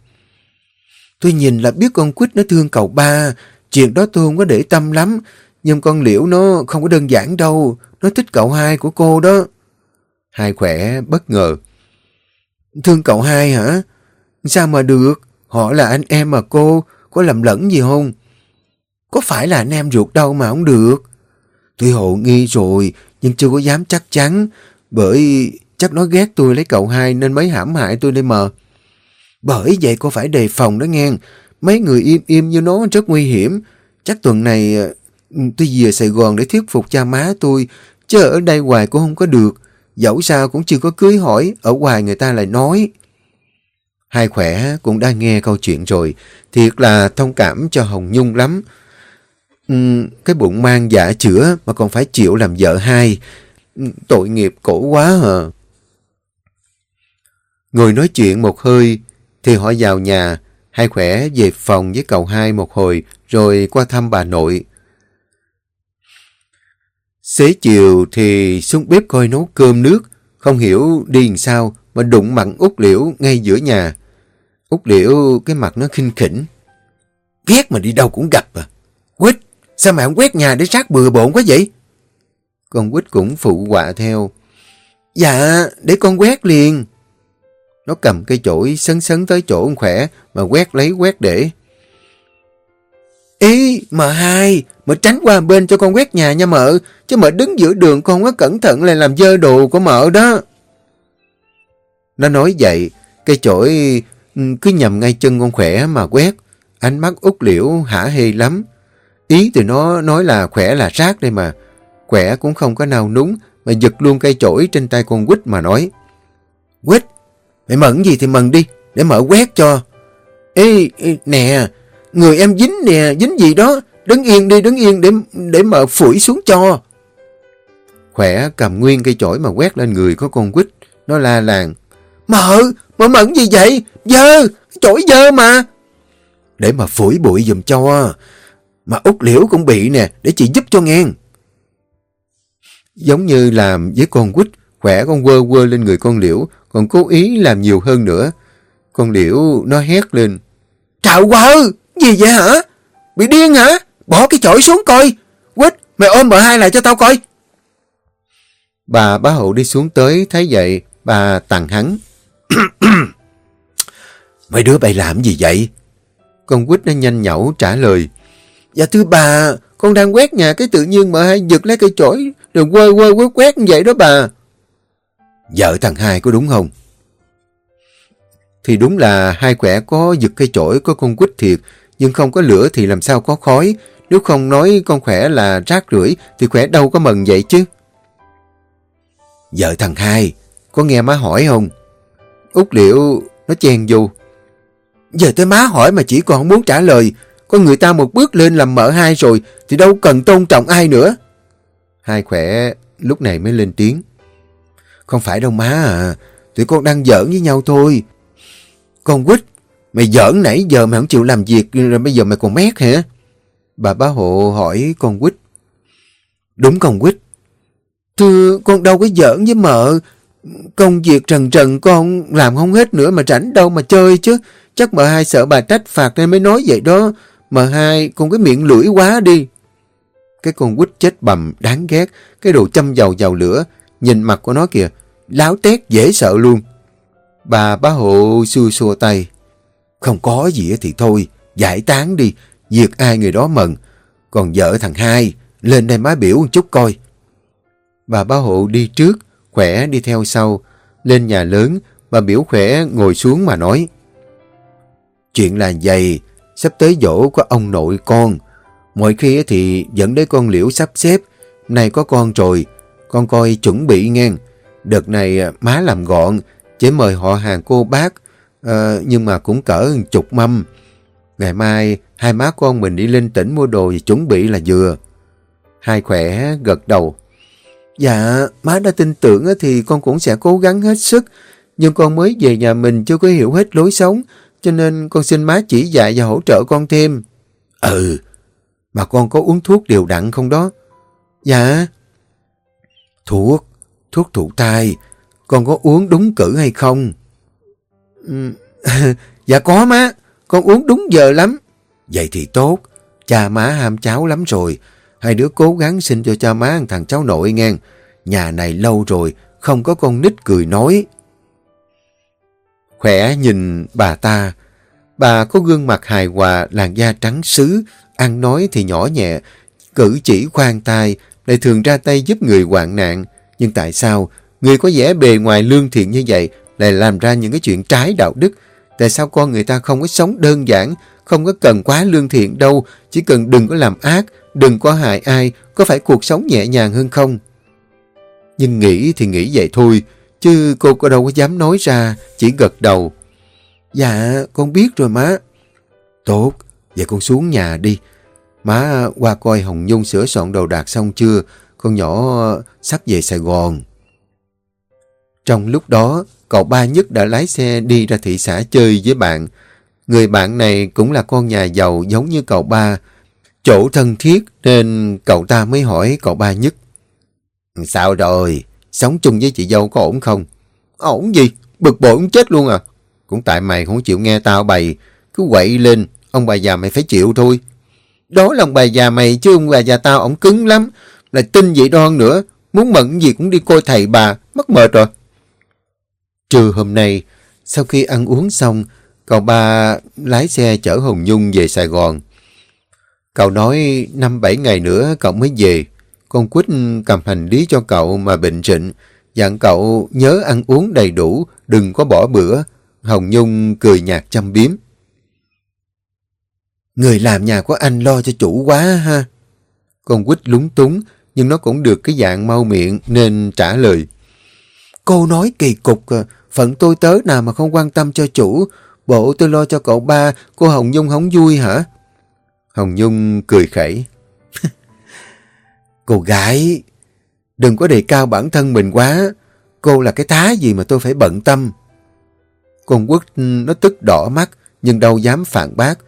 Tôi nhìn là biết con quýt nó thương cậu ba. Chuyện đó tôi không có để tâm lắm. Nhưng con liễu nó không có đơn giản đâu. Nó thích cậu hai của cô đó. Hai khỏe bất ngờ. Thương cậu hai hả? Sao mà được? Họ là anh em mà cô, có lầm lẫn gì không? Có phải là anh em ruột đâu mà không được? Tôi hộ nghi rồi, nhưng chưa có dám chắc chắn, bởi chắc nó ghét tôi lấy cậu hai nên mới hãm hại tôi đây mà. Bởi vậy cô phải đề phòng đó nghe, mấy người im im như nó rất nguy hiểm. Chắc tuần này ừ, tôi về Sài Gòn để thuyết phục cha má tôi, chứ ở đây hoài cũng không có được. Dẫu sao cũng chưa có cưới hỏi, ở ngoài người ta lại nói. Hai khỏe cũng đã nghe câu chuyện rồi, thiệt là thông cảm cho Hồng Nhung lắm. Uhm, cái bụng mang giả chữa mà còn phải chịu làm vợ hai. Ừ, tội nghiệp cổ quá hờ người nói chuyện một hơi, thì họ vào nhà, hai khỏe về phòng với cậu hai một hồi, rồi qua thăm bà nội. Xế chiều thì xuống bếp coi nấu cơm nước, không hiểu đi làm sao mà đụng mặn út liễu ngay giữa nhà. Út liễu cái mặt nó khinh khỉnh. Ghét mà đi đâu cũng gặp à. Quýt, sao mà không quét nhà để sát bừa bộn quá vậy? Con quýt cũng phụ họa theo. Dạ, để con quét liền. Nó cầm cây chổi sấn sấn tới chỗ khỏe mà quét lấy quét để. Ý, mợ hai, mợ tránh qua bên cho con quét nhà nha mợ, chứ mợ đứng giữa đường con quá cẩn thận lại làm dơ đồ của mợ đó. Nó nói vậy, cây chổi ừ, cứ nhầm ngay chân con khỏe mà quét, ánh mắt út liễu hả hê lắm. Ý từ nó nói là khỏe là rác đây mà, khỏe cũng không có nào núng mà giật luôn cây chổi trên tay con quýt mà nói. Quýt, mày mận gì thì mận đi, để mợ quét cho. Ê, ê nè, người em dính nè, dính gì đó, đứng yên đi, đứng yên để để mở phủi xuống cho. Khỏe cầm nguyên cây chổi mà quét lên người có con quýt, nó la làng. Mợ, mợ mận gì vậy? Dơ, chổi dơ mà. Để mà phủi bụi dùm cho. Mà út liễu cũng bị nè, để chị giúp cho ngang. Giống như làm với con quýt, khỏe con quơ quơ lên người con liễu, còn cố ý làm nhiều hơn nữa. Con liễu nó hét lên. Trạo quá gì vậy hả? Bị điên hả? Bỏ cái chổi xuống coi. Quýt, mày ôm bà hai lại cho tao coi. Bà bá hậu đi xuống tới, thấy vậy, bà tặng hắn. [CLEARS THROAT] Mấy đứa bày làm gì vậy? Con quýt nó nhanh nhẩu trả lời. Dạ thưa bà, con đang quét nhà cái tự nhiên mà hai giật lấy cây chổi rồi quơ quơ quét quét như vậy đó bà. Vợ thằng hai có đúng không? Thì đúng là hai quẻ có giật cây chổi có con quýt thiệt, nhưng không có lửa thì làm sao có khói. Nếu không nói con khỏe là rác rưởi thì khỏe đâu có mần vậy chứ. Vợ thằng hai, có nghe má hỏi không? Út liệu nó chen vô. Giờ tới má hỏi mà chỉ còn muốn trả lời. Có người ta một bước lên làm mợ hai rồi thì đâu cần tôn trọng ai nữa. Hai khỏe lúc này mới lên tiếng. Không phải đâu má à, tụi con đang giỡn với nhau thôi. Con quýt, mày giỡn nãy giờ mày không chịu làm việc, rồi bây giờ mày còn mét hả? Bà bá hộ hỏi con quýt. Đúng con quýt. Thưa, con đâu có giỡn với mợ. Công việc trần trần, con làm không hết nữa mà rảnh đâu mà chơi chứ. Chắc mợ hai sợ bà trách phạt nên mới nói vậy đó. Mợ hai con cái miệng lưỡi quá đi. Cái con quýt chết bầm, đáng ghét. Cái đồ châm dầu vào lửa. Nhìn mặt của nó kìa. Láo tét, dễ sợ luôn. Bà bá hộ xua xua tay. Không có gì thì thôi. Giải tán đi. Diệt ai người đó mừng. Còn vợ thằng hai. Lên đây má biểu một chút coi. Bà bá hộ đi trước. Khỏe đi theo sau. Lên nhà lớn. Bà biểu khỏe ngồi xuống mà nói. Chuyện là vậy. Sắp tới dỗ có ông nội con. Mọi khi thì dẫn đến con liễu sắp xếp. Này có con rồi. Con coi chuẩn bị ngang. Đợt này má làm gọn. Chỉ mời họ hàng cô bác. À, nhưng mà cũng cỡ chục mâm. Ngày mai hai má con mình đi lên tỉnh mua đồ và chuẩn bị là vừa. Hai khỏe gật đầu. Dạ, má đã tin tưởng thì con cũng sẽ cố gắng hết sức. Nhưng con mới về nhà mình chưa có hiểu hết lối sống. Cho nên con xin má chỉ dạy và hỗ trợ con thêm. Ừ, mà con có uống thuốc đều đặn không đó? Dạ. Thuốc, thuốc thụ thai, con có uống đúng cử hay không? Ừ. [LAUGHS] Dạ có má, con uống đúng giờ lắm. Vậy thì tốt, cha má ham cháu lắm rồi. Hai đứa cố gắng xin cho cha má thằng cháu nội nghe. Nhà này lâu rồi, không có con nít cười nói. Khỏe nhìn bà ta, bà có gương mặt hài hòa, làn da trắng sứ, ăn nói thì nhỏ nhẹ, cử chỉ khoan tai, lại thường ra tay giúp người hoạn nạn. Nhưng tại sao người có vẻ bề ngoài lương thiện như vậy lại làm ra những cái chuyện trái đạo đức? Tại sao con người ta không có sống đơn giản, không có cần quá lương thiện đâu, chỉ cần đừng có làm ác, đừng có hại ai, có phải cuộc sống nhẹ nhàng hơn không? Nhưng nghĩ thì nghĩ vậy thôi, chứ cô có đâu có dám nói ra, chỉ gật đầu. Dạ, con biết rồi má. Tốt, vậy con xuống nhà đi. Má qua coi Hồng Nhung sửa soạn đồ đạc xong chưa, con nhỏ sắp về Sài Gòn. Trong lúc đó, cậu ba nhất đã lái xe đi ra thị xã chơi với bạn. Người bạn này cũng là con nhà giàu giống như cậu ba. Chỗ thân thiết nên cậu ta mới hỏi cậu ba nhất. Sao rồi? Sống chung với chị dâu có ổn không? Ổn gì? Bực bội cũng chết luôn à. Cũng tại mày không chịu nghe tao bày. Cứ quậy lên, ông bà già mày phải chịu thôi. Đó là ông bà già mày chứ ông bà già tao ổng cứng lắm. Lại tin vậy đoan nữa. Muốn mận gì cũng đi coi thầy bà. Mất mệt rồi. Trưa hôm nay, sau khi ăn uống xong, cậu ba lái xe chở Hồng Nhung về Sài Gòn. Cậu nói năm bảy ngày nữa cậu mới về. Con Quýt cầm hành lý cho cậu mà bệnh trịnh, dặn cậu nhớ ăn uống đầy đủ, đừng có bỏ bữa. Hồng Nhung cười nhạt chăm biếm. Người làm nhà của anh lo cho chủ quá ha. Con Quýt lúng túng, nhưng nó cũng được cái dạng mau miệng nên trả lời. Cô nói kỳ cục, à, phận tôi tớ nào mà không quan tâm cho chủ. Bộ tôi lo cho cậu ba, cô Hồng Nhung không vui hả? Hồng Nhung cười khẩy. [LAUGHS] cô gái, đừng có đề cao bản thân mình quá. Cô là cái thá gì mà tôi phải bận tâm. Con Quốc ừ, nó tức đỏ mắt, nhưng đâu dám phản bác.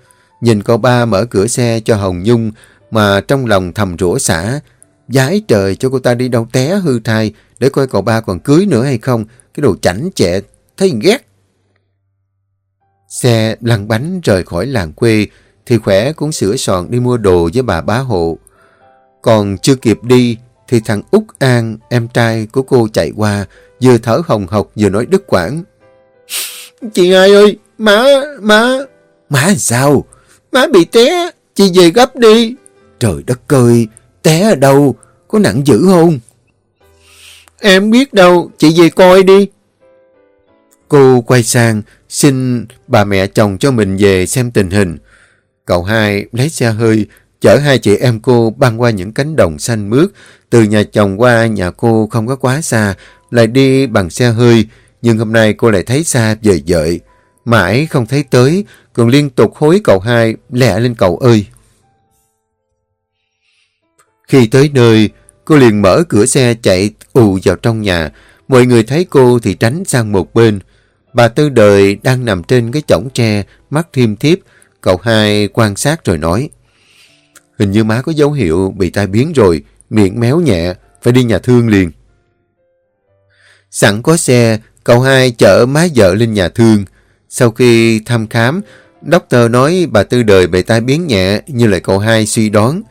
Nhìn cậu ba mở cửa xe cho Hồng Nhung mà trong lòng thầm rủa xả. Giái trời cho cô ta đi đâu té hư thai để coi cậu ba còn cưới nữa hay không. Cái đồ chảnh chẹ, thấy ghét. Xe lăn bánh rời khỏi làng quê thì khỏe cũng sửa soạn đi mua đồ với bà bá hộ. Còn chưa kịp đi thì thằng Út An, em trai của cô chạy qua, vừa thở hồng hộc vừa nói đứt quãng. Chị hai ơi, má, má. Má sao? Má bị té, chị về gấp đi. Trời đất ơi, té ở đâu? Có nặng dữ không? Em biết đâu, chị về coi đi. Cô quay sang, xin bà mẹ chồng cho mình về xem tình hình. Cậu hai lấy xe hơi, chở hai chị em cô băng qua những cánh đồng xanh mướt. Từ nhà chồng qua nhà cô không có quá xa, lại đi bằng xe hơi. Nhưng hôm nay cô lại thấy xa dời dợi. Mãi không thấy tới, còn liên tục hối cậu hai, lẹ lên cậu ơi. Khi tới nơi, cô liền mở cửa xe chạy ù vào trong nhà. Mọi người thấy cô thì tránh sang một bên. Bà Tư Đời đang nằm trên cái chõng tre, mắt thiêm thiếp. Cậu hai quan sát rồi nói. Hình như má có dấu hiệu bị tai biến rồi, miệng méo nhẹ, phải đi nhà thương liền. Sẵn có xe, cậu hai chở má vợ lên nhà thương. Sau khi thăm khám, doctor nói bà Tư Đời bị tai biến nhẹ như lời cậu hai suy đoán.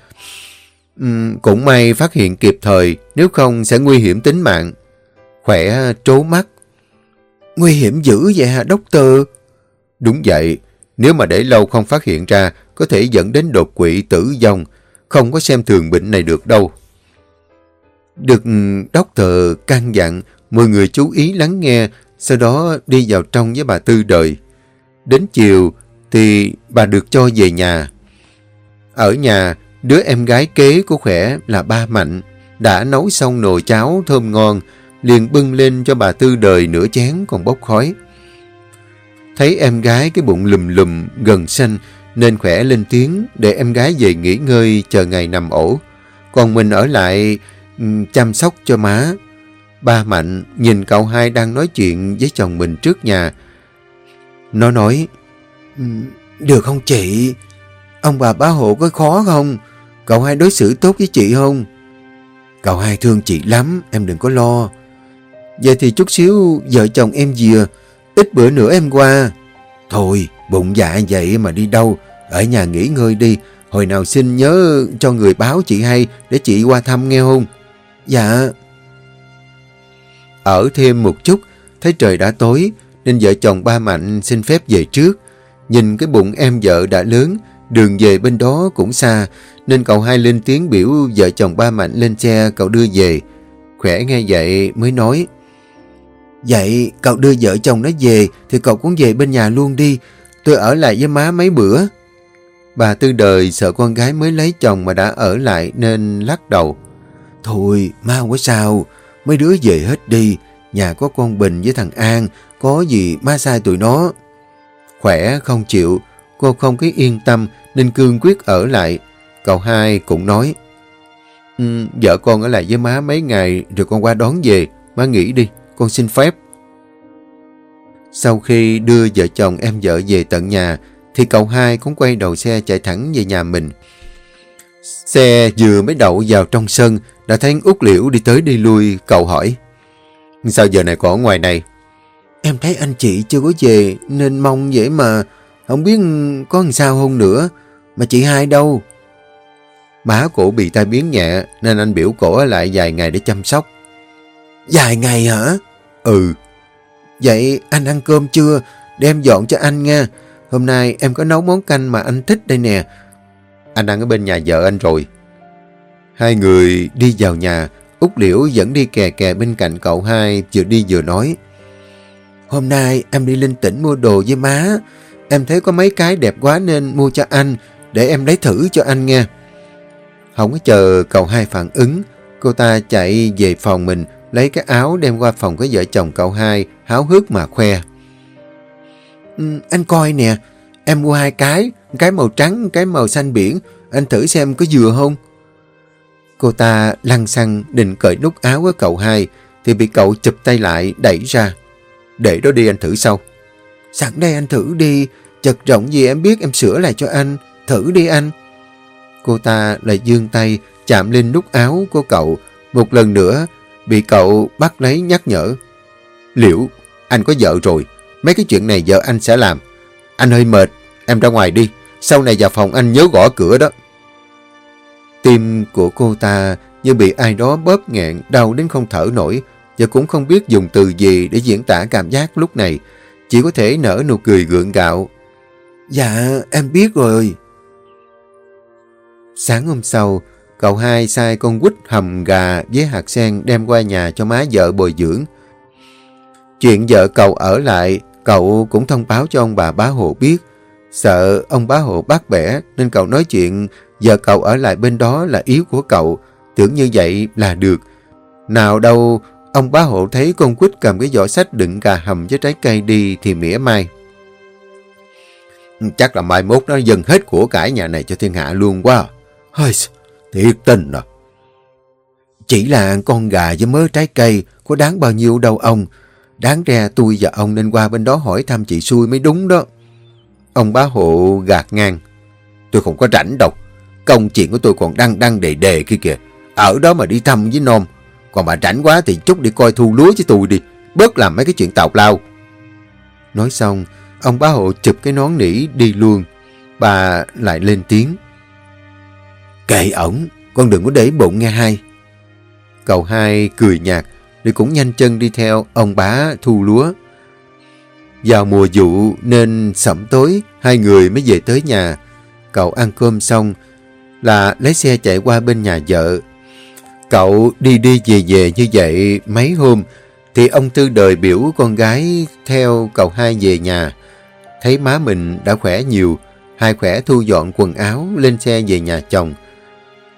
Uhm, cũng may phát hiện kịp thời, nếu không sẽ nguy hiểm tính mạng. Khỏe trố mắt. Nguy hiểm dữ vậy hả doctor? Đúng vậy, nếu mà để lâu không phát hiện ra, có thể dẫn đến đột quỵ tử vong, không có xem thường bệnh này được đâu. Được ừ, doctor can dặn, mọi người chú ý lắng nghe, sau đó đi vào trong với bà Tư đời. Đến chiều thì bà được cho về nhà. Ở nhà, đứa em gái kế của khỏe là ba Mạnh, đã nấu xong nồi cháo thơm ngon, liền bưng lên cho bà Tư đời nửa chén còn bốc khói. Thấy em gái cái bụng lùm lùm, gần xanh, nên khỏe lên tiếng để em gái về nghỉ ngơi chờ ngày nằm ổ. Còn mình ở lại ừ, chăm sóc cho má. Ba Mạnh nhìn cậu hai đang nói chuyện với chồng mình trước nhà. Nó nói, ừ, Được không chị? Ông bà bá hộ có khó không? Cậu hai đối xử tốt với chị không? Cậu hai thương chị lắm, em đừng có lo. Vậy thì chút xíu vợ chồng em dìa, ít bữa nữa em qua. Thôi, bụng dạ vậy mà đi đâu, ở nhà nghỉ ngơi đi, hồi nào xin nhớ cho người báo chị hay để chị qua thăm nghe không? Dạ. Ở thêm một chút, thấy trời đã tối, nên vợ chồng ba Mạnh xin phép về trước. Nhìn cái bụng em vợ đã lớn, đường về bên đó cũng xa, nên cậu hai lên tiếng biểu vợ chồng ba Mạnh lên xe cậu đưa về. Khỏe nghe vậy mới nói, Vậy cậu đưa vợ chồng nó về thì cậu cũng về bên nhà luôn đi, tôi ở lại với má mấy bữa. Bà Tư Đời sợ con gái mới lấy chồng mà đã ở lại nên lắc đầu. Thôi, ma quá sao, mấy đứa về hết đi, nhà có con Bình với thằng An, có gì ma sai tụi nó. Khỏe không chịu, cô không cái yên tâm nên cương quyết ở lại. Cậu hai cũng nói, um, vợ con ở lại với má mấy ngày rồi con qua đón về, má nghỉ đi, con xin phép. Sau khi đưa vợ chồng em vợ về tận nhà, thì cậu hai cũng quay đầu xe chạy thẳng về nhà mình. Xe vừa mới đậu vào trong sân, đã thấy út liễu đi tới đi lui, cậu hỏi. Sao giờ này còn ở ngoài này? Em thấy anh chị chưa có về, nên mong vậy mà, không biết có làm sao không nữa, mà chị hai đâu? Má cổ bị tai biến nhẹ, nên anh biểu cổ ở lại vài ngày để chăm sóc. Vài ngày hả? Ừ. Vậy anh ăn cơm chưa? Đem dọn cho anh nha. Hôm nay em có nấu món canh mà anh thích đây nè. Anh đang ở bên nhà vợ anh rồi. Hai người đi vào nhà, Út Liễu vẫn đi kè kè bên cạnh cậu hai, vừa đi vừa nói. Hôm nay em đi lên tỉnh mua đồ với má. Em thấy có mấy cái đẹp quá nên mua cho anh, để em lấy thử cho anh nghe. Không có chờ cậu hai phản ứng, cô ta chạy về phòng mình, lấy cái áo đem qua phòng của vợ chồng cậu hai, háo hức mà khoe. Ừ, anh coi nè, em mua hai cái, cái màu trắng, cái màu xanh biển, anh thử xem có vừa không? Cô ta lăn xăng định cởi nút áo của cậu hai, thì bị cậu chụp tay lại đẩy ra. Để đó đi anh thử sau. Sẵn đây anh thử đi, chật rộng gì em biết em sửa lại cho anh, thử đi anh. Cô ta lại dương tay chạm lên nút áo của cậu, một lần nữa bị cậu bắt lấy nhắc nhở. Liễu, anh có vợ rồi, mấy cái chuyện này vợ anh sẽ làm. Anh hơi mệt, em ra ngoài đi, sau này vào phòng anh nhớ gõ cửa đó. Tim của cô ta như bị ai đó bóp nghẹn, đau đến không thở nổi, và cũng không biết dùng từ gì để diễn tả cảm giác lúc này. Chỉ có thể nở nụ cười gượng gạo. Dạ, em biết rồi. Sáng hôm sau, cậu hai sai con quýt hầm gà với hạt sen đem qua nhà cho má vợ bồi dưỡng. Chuyện vợ cậu ở lại, cậu cũng thông báo cho ông bà bá hộ biết. Sợ ông bá hộ bắt bẻ nên cậu nói chuyện vợ cậu ở lại bên đó là yếu của cậu. Tưởng như vậy là được. Nào đâu, ông bá hộ thấy con quýt cầm cái giỏ sách đựng gà hầm với trái cây đi thì mỉa mai. Chắc là mai mốt nó dần hết của cải nhà này cho thiên hạ luôn quá. À. Hơi, thiệt tình à. Chỉ là con gà với mớ trái cây có đáng bao nhiêu đâu ông. Đáng ra tôi và ông nên qua bên đó hỏi thăm chị xui mới đúng đó. Ông bá hộ gạt ngang. Tôi không có rảnh đâu. Công chuyện của tôi còn đăng đăng đề đề kia kìa. Ở đó mà đi thăm với non. Còn bà rảnh quá thì chút đi coi thu lúa với tôi đi. Bớt làm mấy cái chuyện tào lao. Nói xong, ông bá hộ chụp cái nón nỉ đi luôn. Bà lại lên tiếng. Kệ ổng, con đừng có để bụng nghe hai. Cậu hai cười nhạt, rồi cũng nhanh chân đi theo ông bá thu lúa. Vào mùa vụ nên sẩm tối, hai người mới về tới nhà. Cậu ăn cơm xong là lấy xe chạy qua bên nhà vợ. Cậu đi đi về về như vậy mấy hôm thì ông Tư đời biểu con gái theo cậu hai về nhà. Thấy má mình đã khỏe nhiều, hai khỏe thu dọn quần áo lên xe về nhà chồng.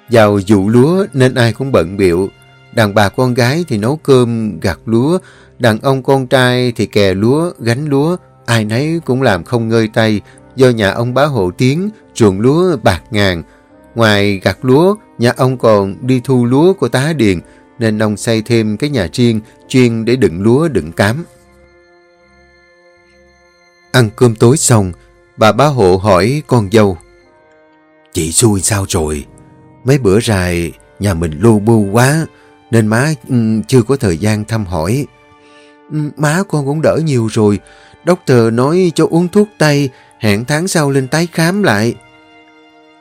Vào vụ lúa nên ai cũng bận biệu. Đàn bà con gái thì nấu cơm, gặt lúa, đàn ông con trai thì kè lúa, gánh lúa, ai nấy cũng làm không ngơi tay, do nhà ông bá hộ tiến, ruộng lúa bạc ngàn. Ngoài gặt lúa, nhà ông còn đi thu lúa của tá điền, nên ông xây thêm cái nhà riêng chuyên để đựng lúa đựng cám. Ăn cơm tối xong, bà bá hộ hỏi con dâu. Chị xui sao rồi? Mấy bữa dài nhà mình lu bu quá, nên má um, chưa có thời gian thăm hỏi. Um, má con cũng đỡ nhiều rồi. Doctor nói cho uống thuốc tây, hẹn tháng sau lên tái khám lại.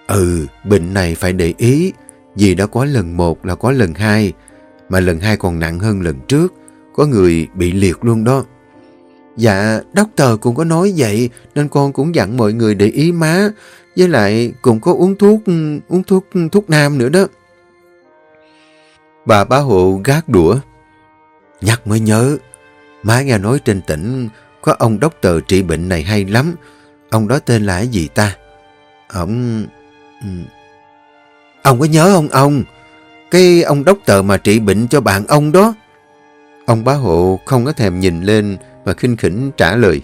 Ừ, bệnh này phải để ý, vì đã có lần một là có lần hai, mà lần hai còn nặng hơn lần trước. có người bị liệt luôn đó. Dạ, doctor cũng có nói vậy, nên con cũng dặn mọi người để ý má, với lại cũng có uống thuốc, uống thuốc, thuốc nam nữa đó. Bà bá hộ gác đũa. Nhắc mới nhớ, má nghe nói trên tỉnh có ông doctor trị bệnh này hay lắm. Ông đó tên là gì ta? Ông... Ừ. Ông có nhớ không ông? Cái ông doctor mà trị bệnh cho bạn ông đó. Ông bá hộ không có thèm nhìn lên mà khinh khỉnh trả lời.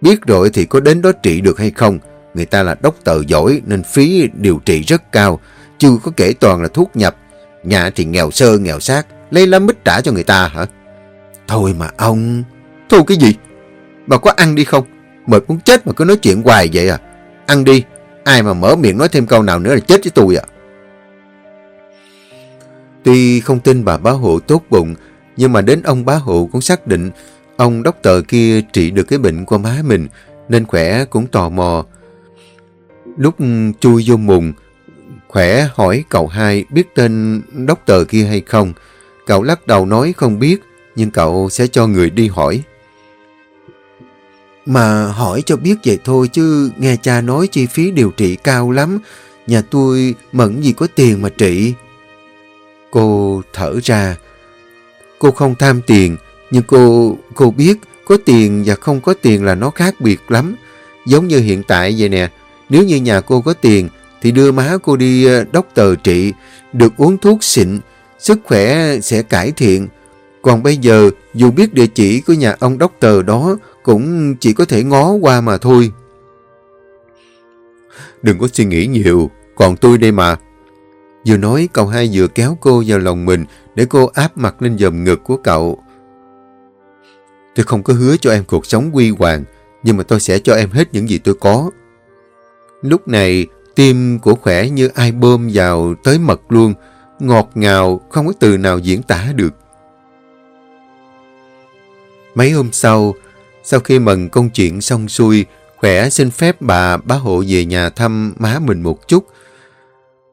Biết rồi thì có đến đó trị được hay không? Người ta là đốc tờ giỏi nên phí điều trị rất cao. Chưa có kể toàn là thuốc nhập. Nhà thì nghèo sơ nghèo xác. Lấy lắm mít trả cho người ta hả? Thôi mà ông... Thôi cái gì? Bà có ăn đi không? Mệt muốn chết mà cứ nói chuyện hoài vậy à? Ăn đi. Ai mà mở miệng nói thêm câu nào nữa là chết với tôi à? Tuy không tin bà bá hộ tốt bụng, nhưng mà đến ông bá hộ cũng xác định ông đốc tờ kia trị được cái bệnh của má mình, nên khỏe cũng tò mò. Lúc chui vô mùng, khỏe hỏi cậu hai biết tên đốc tờ kia hay không. Cậu lắc đầu nói không biết, nhưng cậu sẽ cho người đi hỏi. Mà hỏi cho biết vậy thôi chứ nghe cha nói chi phí điều trị cao lắm. Nhà tôi mẫn gì có tiền mà trị. Cô thở ra. Cô không tham tiền, nhưng cô cô biết có tiền và không có tiền là nó khác biệt lắm. Giống như hiện tại vậy nè, nếu như nhà cô có tiền thì đưa má cô đi ờ, đốc tờ trị, được uống thuốc xịn, sức khỏe sẽ cải thiện. Còn bây giờ, dù biết địa chỉ của nhà ông đốc tờ đó, cũng chỉ có thể ngó qua mà thôi. Đừng có suy nghĩ nhiều, còn tôi đây mà. Vừa nói cậu hai vừa kéo cô vào lòng mình để cô áp mặt lên dầm ngực của cậu. Tôi không có hứa cho em cuộc sống quy hoàng, nhưng mà tôi sẽ cho em hết những gì tôi có. Lúc này, tim của khỏe như ai bơm vào tới mật luôn, ngọt ngào, không có từ nào diễn tả được. Mấy hôm sau, sau khi mần công chuyện xong xuôi, khỏe xin phép bà bá hộ về nhà thăm má mình một chút,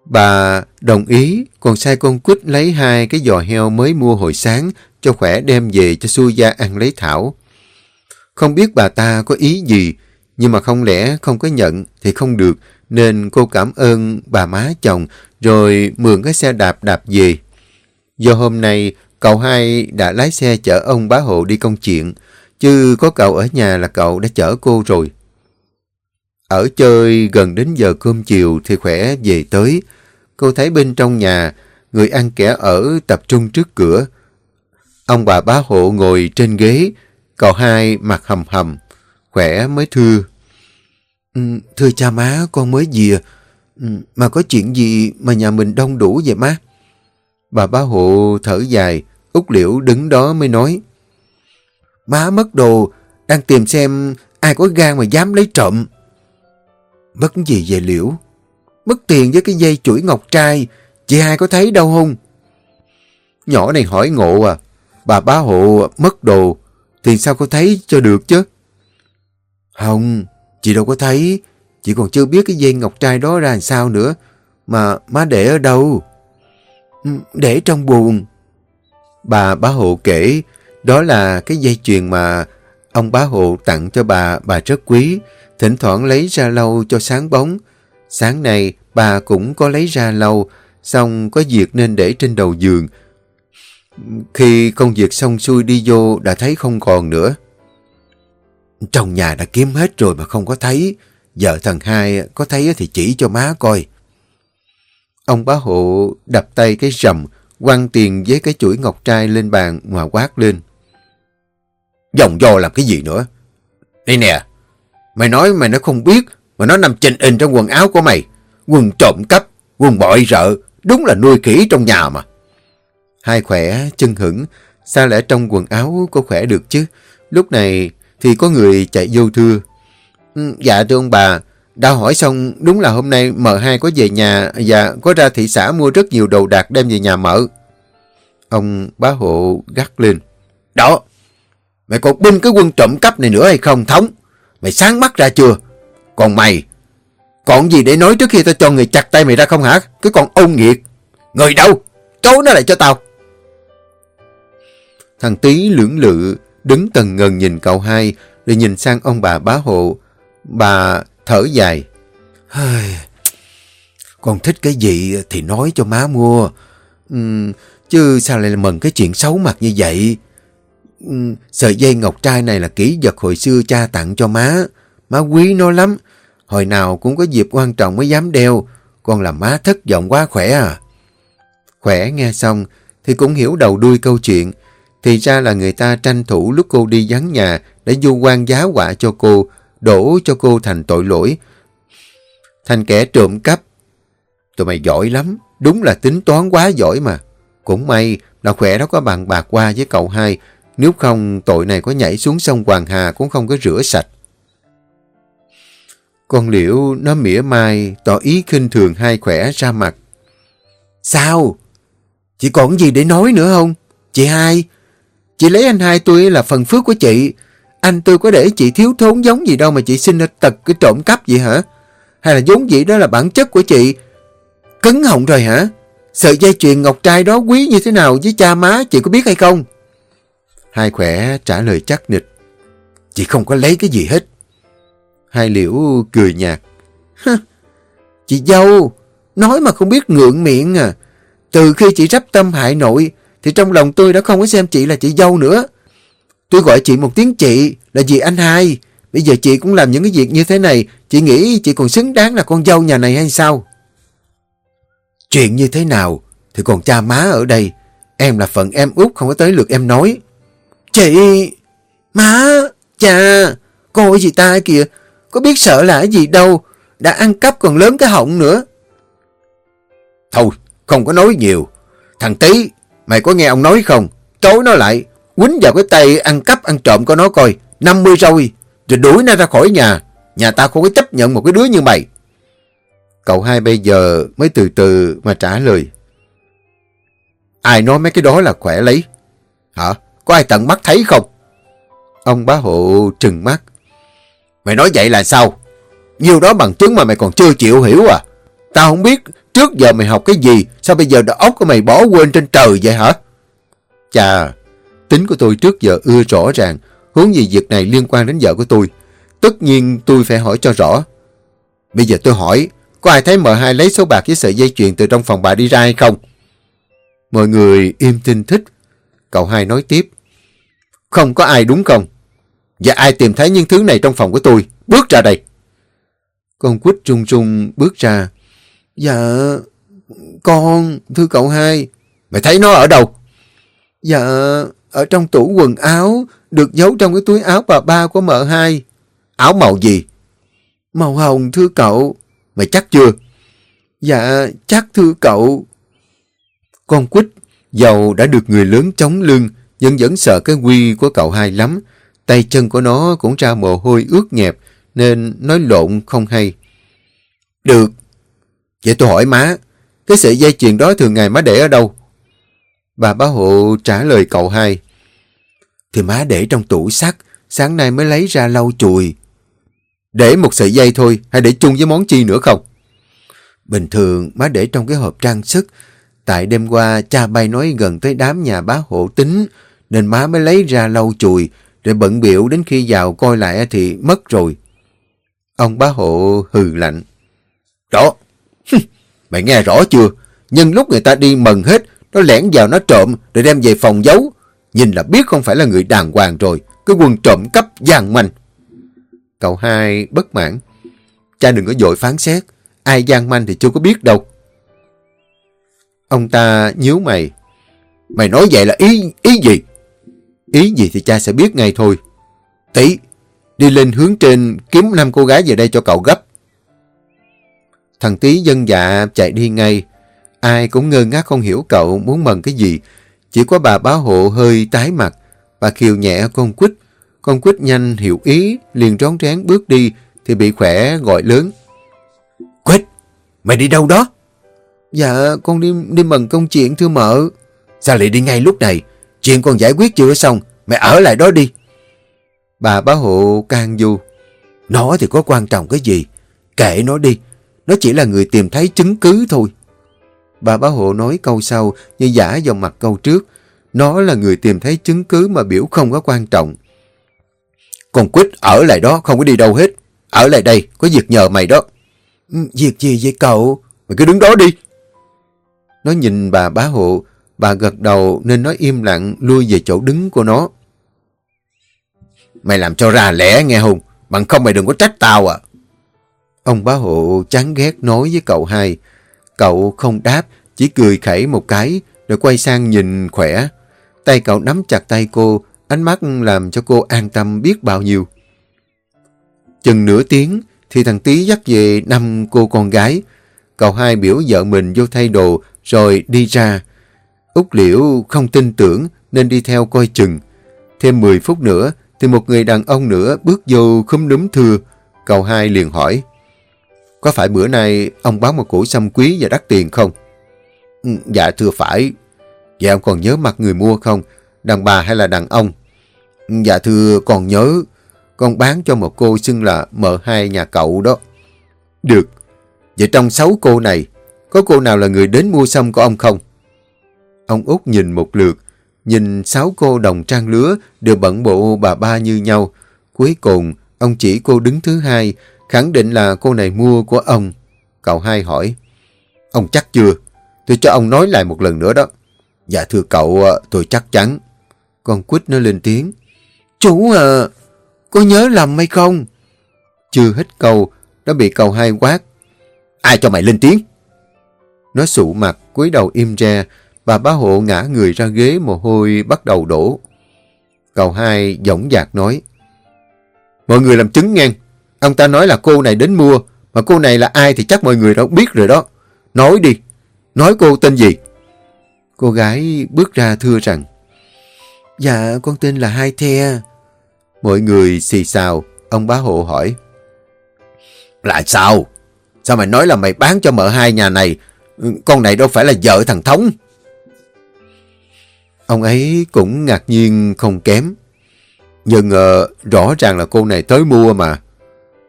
Bà đồng ý, còn sai con quýt lấy hai cái giò heo mới mua hồi sáng cho khỏe đem về cho xui gia ăn lấy thảo. Không biết bà ta có ý gì, nhưng mà không lẽ không có nhận thì không được, nên cô cảm ơn bà má chồng rồi mượn cái xe đạp đạp về. Do hôm nay cậu hai đã lái xe chở ông bá hộ đi công chuyện, chứ có cậu ở nhà là cậu đã chở cô rồi. Ở chơi gần đến giờ cơm chiều thì khỏe về tới. Cô thấy bên trong nhà, người ăn kẻ ở tập trung trước cửa. Ông bà bá hộ ngồi trên ghế, cậu hai mặt hầm hầm, khỏe mới thưa. Ừ, thưa cha má, con mới về. Ừ, mà có chuyện gì mà nhà mình đông đủ vậy má? Bà bá hộ thở dài, Út Liễu đứng đó mới nói. Má mất đồ, đang tìm xem ai có gan mà dám lấy trộm. Mất gì về liễu? Mất tiền với cái dây chuỗi ngọc trai, chị hai có thấy đâu không? Nhỏ này hỏi ngộ à, bà bá hộ mất đồ, thì sao có thấy cho được chứ? Không, chị đâu có thấy, chị còn chưa biết cái dây ngọc trai đó ra làm sao nữa, mà má để ở đâu? Ừ, để trong buồn. Bà bá hộ kể, đó là cái dây chuyền mà ông bá hộ tặng cho bà, bà rất quý, thỉnh thoảng lấy ra lâu cho sáng bóng. Sáng nay, bà cũng có lấy ra lâu, xong có việc nên để trên đầu giường. Khi công việc xong xuôi đi vô đã thấy không còn nữa. Trong nhà đã kiếm hết rồi mà không có thấy. Vợ thằng hai có thấy thì chỉ cho má coi. Ông bá hộ đập tay cái rầm, quăng tiền với cái chuỗi ngọc trai lên bàn mà quát lên. Dòng do làm cái gì nữa? Đây nè, Mày nói mày nó không biết, mà nó nằm trình in trong quần áo của mày. Quần trộm cắp, quần bội rợ, đúng là nuôi khỉ trong nhà mà. Hai khỏe, chân hững, sao lẽ trong quần áo có khỏe được chứ? Lúc này thì có người chạy vô thưa. Ừ, dạ thưa ông bà, đã hỏi xong đúng là hôm nay M2 có về nhà và có ra thị xã mua rất nhiều đồ đạc đem về nhà mở. Ông bá hộ gắt lên. Đó, mày còn binh cái quân trộm cắp này nữa hay không thống? Mày sáng mắt ra chưa? Còn mày, còn gì để nói trước khi tao cho người chặt tay mày ra không hả? Cái con ôn nghiệt. Người đâu? Trốn nó lại cho tao. Thằng Tý lưỡng lự, đứng tần ngần nhìn cậu hai, rồi nhìn sang ông bà bá hộ. Bà thở dài. Con thích cái gì thì nói cho má mua. Ừ, chứ sao lại mừng cái chuyện xấu mặt như vậy? Ừ, sợi dây ngọc trai này là kỹ vật hồi xưa cha tặng cho má. Má quý nó lắm. Hồi nào cũng có dịp quan trọng mới dám đeo. Con làm má thất vọng quá khỏe à. Khỏe nghe xong thì cũng hiểu đầu đuôi câu chuyện. Thì ra là người ta tranh thủ lúc cô đi vắng nhà để du quan giá họa cho cô, đổ cho cô thành tội lỗi. Thành kẻ trộm cắp. Tụi mày giỏi lắm, đúng là tính toán quá giỏi mà. Cũng may là khỏe đó có bằng bạc qua với cậu hai, nếu không tội này có nhảy xuống sông Hoàng Hà cũng không có rửa sạch. Con liễu nó mỉa mai tỏ ý khinh thường hai khỏe ra mặt. Sao? Chị còn gì để nói nữa không? Chị hai, chị lấy anh hai tôi là phần phước của chị. Anh tôi có để chị thiếu thốn giống gì đâu mà chị xin tật cái trộm cắp vậy hả? Hay là giống gì đó là bản chất của chị? Cứng họng rồi hả? Sợi dây chuyền ngọc trai đó quý như thế nào với cha má chị có biết hay không? Hai khỏe trả lời chắc nịch. Chị không có lấy cái gì hết. Hai liễu cười nhạt. chị dâu, nói mà không biết ngượng miệng à. Từ khi chị rắp tâm hại nội, thì trong lòng tôi đã không có xem chị là chị dâu nữa. Tôi gọi chị một tiếng chị là dì anh hai. Bây giờ chị cũng làm những cái việc như thế này, chị nghĩ chị còn xứng đáng là con dâu nhà này hay sao? Chuyện như thế nào thì còn cha má ở đây. Em là phận em út không có tới lượt em nói. Chị, má, cha, cô gì ta kìa, có biết sợ là gì đâu, đã ăn cắp còn lớn cái họng nữa. Thôi, không có nói nhiều. Thằng Tý, mày có nghe ông nói không? Tối nó lại, quýnh vào cái tay ăn cắp ăn trộm của nó coi, 50 rồi, rồi đuổi nó ra khỏi nhà. Nhà ta không có chấp nhận một cái đứa như mày. Cậu hai bây giờ mới từ từ mà trả lời. Ai nói mấy cái đó là khỏe lấy? Hả? Có ai tận mắt thấy không? Ông bá hộ trừng mắt. Mày nói vậy là sao? Nhiều đó bằng chứng mà mày còn chưa chịu hiểu à? Tao không biết trước giờ mày học cái gì, sao bây giờ đầu óc của mày bỏ quên trên trời vậy hả? Chà, tính của tôi trước giờ ưa rõ ràng, hướng gì việc này liên quan đến vợ của tôi. Tất nhiên tôi phải hỏi cho rõ. Bây giờ tôi hỏi, có ai thấy M2 lấy số bạc với sợi dây chuyền từ trong phòng bà đi ra hay không? Mọi người im tin thích. Cậu hai nói tiếp. Không có ai đúng không? Và ai tìm thấy những thứ này trong phòng của tôi? Bước ra đây. Con quýt trung trung bước ra. Dạ, con, thưa cậu hai. Mày thấy nó ở đâu? Dạ, ở trong tủ quần áo, được giấu trong cái túi áo bà ba của mợ hai. Áo màu gì? Màu hồng, thưa cậu. Mày chắc chưa? Dạ, chắc thưa cậu. Con quýt, dầu đã được người lớn chống lưng, nhưng vẫn sợ cái quy của cậu hai lắm. Tay chân của nó cũng ra mồ hôi ướt nhẹp, nên nói lộn không hay. Được. Vậy tôi hỏi má, cái sợi dây chuyền đó thường ngày má để ở đâu? Bà bá hộ trả lời cậu hai. Thì má để trong tủ sắt, sáng nay mới lấy ra lau chùi. Để một sợi dây thôi, hay để chung với món chi nữa không? Bình thường má để trong cái hộp trang sức. Tại đêm qua cha bay nói gần tới đám nhà bá hộ tính, nên má mới lấy ra lau chùi, rồi bận biểu đến khi vào coi lại thì mất rồi. Ông bá hộ hừ lạnh. Đó, mày nghe rõ chưa? Nhưng lúc người ta đi mần hết, nó lẻn vào nó trộm rồi đem về phòng giấu. Nhìn là biết không phải là người đàng hoàng rồi, cái quân trộm cắp gian manh. Cậu hai bất mãn. Cha đừng có dội phán xét. Ai gian manh thì chưa có biết đâu. Ông ta nhíu mày. Mày nói vậy là ý ý gì? Ý gì thì cha sẽ biết ngay thôi. Tỷ, đi lên hướng trên kiếm năm cô gái về đây cho cậu gấp. Thằng tí dân dạ chạy đi ngay. Ai cũng ngơ ngác không hiểu cậu muốn mần cái gì. Chỉ có bà bá hộ hơi tái mặt. Bà khiều nhẹ con quýt con quýt nhanh hiểu ý, liền rón rén bước đi, thì bị khỏe gọi lớn. Quýt, mày đi đâu đó? Dạ, con đi đi mần công chuyện thưa mợ. Sao lại đi ngay lúc này? Chuyện con giải quyết chưa xong, mày ở lại đó đi. Bà bá hộ can du. Nó thì có quan trọng cái gì? Kệ nó đi, nó chỉ là người tìm thấy chứng cứ thôi. Bà bá hộ nói câu sau như giả vào mặt câu trước. Nó là người tìm thấy chứng cứ mà biểu không có quan trọng. Con Quýt ở lại đó, không có đi đâu hết. Ở lại đây, có việc nhờ mày đó. Ừ, việc gì vậy cậu? Mày cứ đứng đó đi. Nó nhìn bà bá hộ, bà gật đầu nên nó im lặng lui về chỗ đứng của nó. Mày làm cho ra lẽ nghe Hùng, bằng không mày đừng có trách tao à. Ông bá hộ chán ghét nói với cậu hai. Cậu không đáp, chỉ cười khẩy một cái, rồi quay sang nhìn khỏe. Tay cậu nắm chặt tay cô, ánh mắt làm cho cô an tâm biết bao nhiêu. Chừng nửa tiếng thì thằng Tý dắt về năm cô con gái. Cậu hai biểu vợ mình vô thay đồ rồi đi ra. Úc Liễu không tin tưởng nên đi theo coi chừng. Thêm 10 phút nữa thì một người đàn ông nữa bước vô khúm núm thưa. Cậu hai liền hỏi Có phải bữa nay ông bán một củ sâm quý và đắt tiền không? Ừ, dạ thưa phải. Vậy ông còn nhớ mặt người mua không? Đàn bà hay là đàn ông? Ừ, dạ thưa còn nhớ. Con bán cho một cô xưng là mợ hai nhà cậu đó. Được. Vậy trong sáu cô này, có cô nào là người đến mua sâm của ông không? Ông út nhìn một lượt, nhìn sáu cô đồng trang lứa đều bận bộ bà ba như nhau. Cuối cùng, ông chỉ cô đứng thứ hai, khẳng định là cô này mua của ông. Cậu hai hỏi, ông chắc chưa? Tôi cho ông nói lại một lần nữa đó. Dạ thưa cậu, ờ, tôi chắc chắn. Con quýt nó lên tiếng. Chú à, có nhớ lầm hay không? Chưa hết câu, nó bị cậu hai quát. Ai cho mày lên tiếng? Nó sụ mặt, cúi đầu im re, bà bá hộ ngã người ra ghế mồ hôi bắt đầu đổ. Cậu hai dõng dạc nói. Mọi người làm chứng ngang. Ông ta nói là cô này đến mua, mà cô này là ai thì chắc mọi người đã biết rồi đó. Nói đi, nói cô tên gì? Cô gái bước ra thưa rằng. Dạ, con tên là Hai The. Mọi người xì xào, ông bá hộ hỏi. lại sao? Sao mày nói là mày bán cho mợ hai nhà này? Con này đâu phải là vợ thằng Thống. Ông ấy cũng ngạc nhiên không kém. Nhưng uh, rõ ràng là cô này tới mua mà.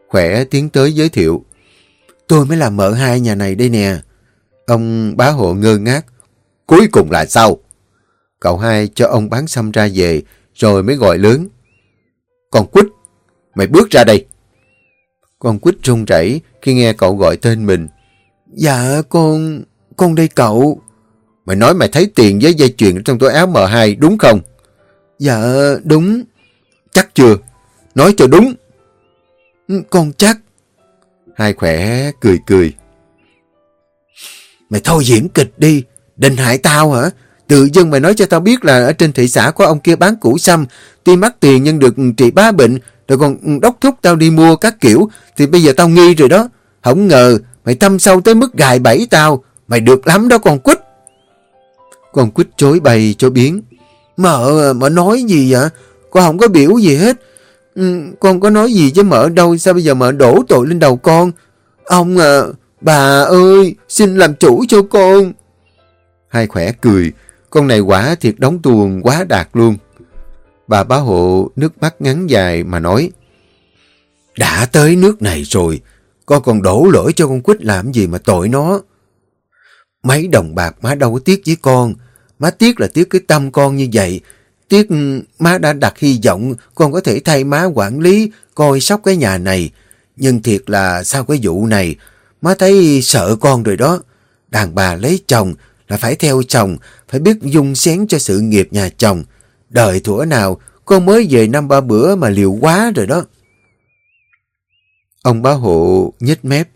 Khỏe tiến tới giới thiệu. Tôi mới là mợ hai nhà này đây nè. Ông bá hộ ngơ ngác. Cuối cùng là sao? Cậu hai cho ông bán xăm ra về, rồi mới gọi lớn. Con Quýt, mày bước ra đây. Con Quýt run rẩy khi nghe cậu gọi tên mình. Dạ, con... con đây cậu. Mày nói mày thấy tiền với dây chuyền trong túi áo M2 đúng không? Dạ, đúng. Chắc chưa? Nói cho đúng. Ừ, con chắc. Hai khỏe cười cười. Mày thôi diễn kịch đi. Định hại tao hả? Tự dưng mày nói cho tao biết là ở trên thị xã có ông kia bán củ xăm, tuy mắc tiền nhưng được trị bá bệnh, rồi còn đốc thúc tao đi mua các kiểu, thì bây giờ tao nghi rồi đó. Không ngờ mày thâm sâu tới mức gài bẫy tao, mày được lắm đó con quýt. Con quýt chối bày cho biến. Mợ, mợ nói gì vậy? Con không có biểu gì hết. Ừ, con có nói gì chứ mợ đâu, sao bây giờ mợ đổ tội lên đầu con? Ông à, bà ơi, xin làm chủ cho con. Hai khỏe cười, con này quả thiệt đóng tuồng quá đạt luôn. Bà bá hộ nước mắt ngắn dài mà nói, Đã tới nước này rồi, con còn đổ lỗi cho con quýt làm gì mà tội nó. Mấy đồng bạc má đâu có tiếc với con, má tiếc là tiếc cái tâm con như vậy. Tiếc má đã đặt hy vọng con có thể thay má quản lý, coi sóc cái nhà này. Nhưng thiệt là sau cái vụ này, má thấy sợ con rồi đó. Đàn bà lấy chồng là phải theo chồng, phải biết dung xén cho sự nghiệp nhà chồng. Đời thủa nào, con mới về năm ba bữa mà liều quá rồi đó. Ông bá hộ nhếch mép.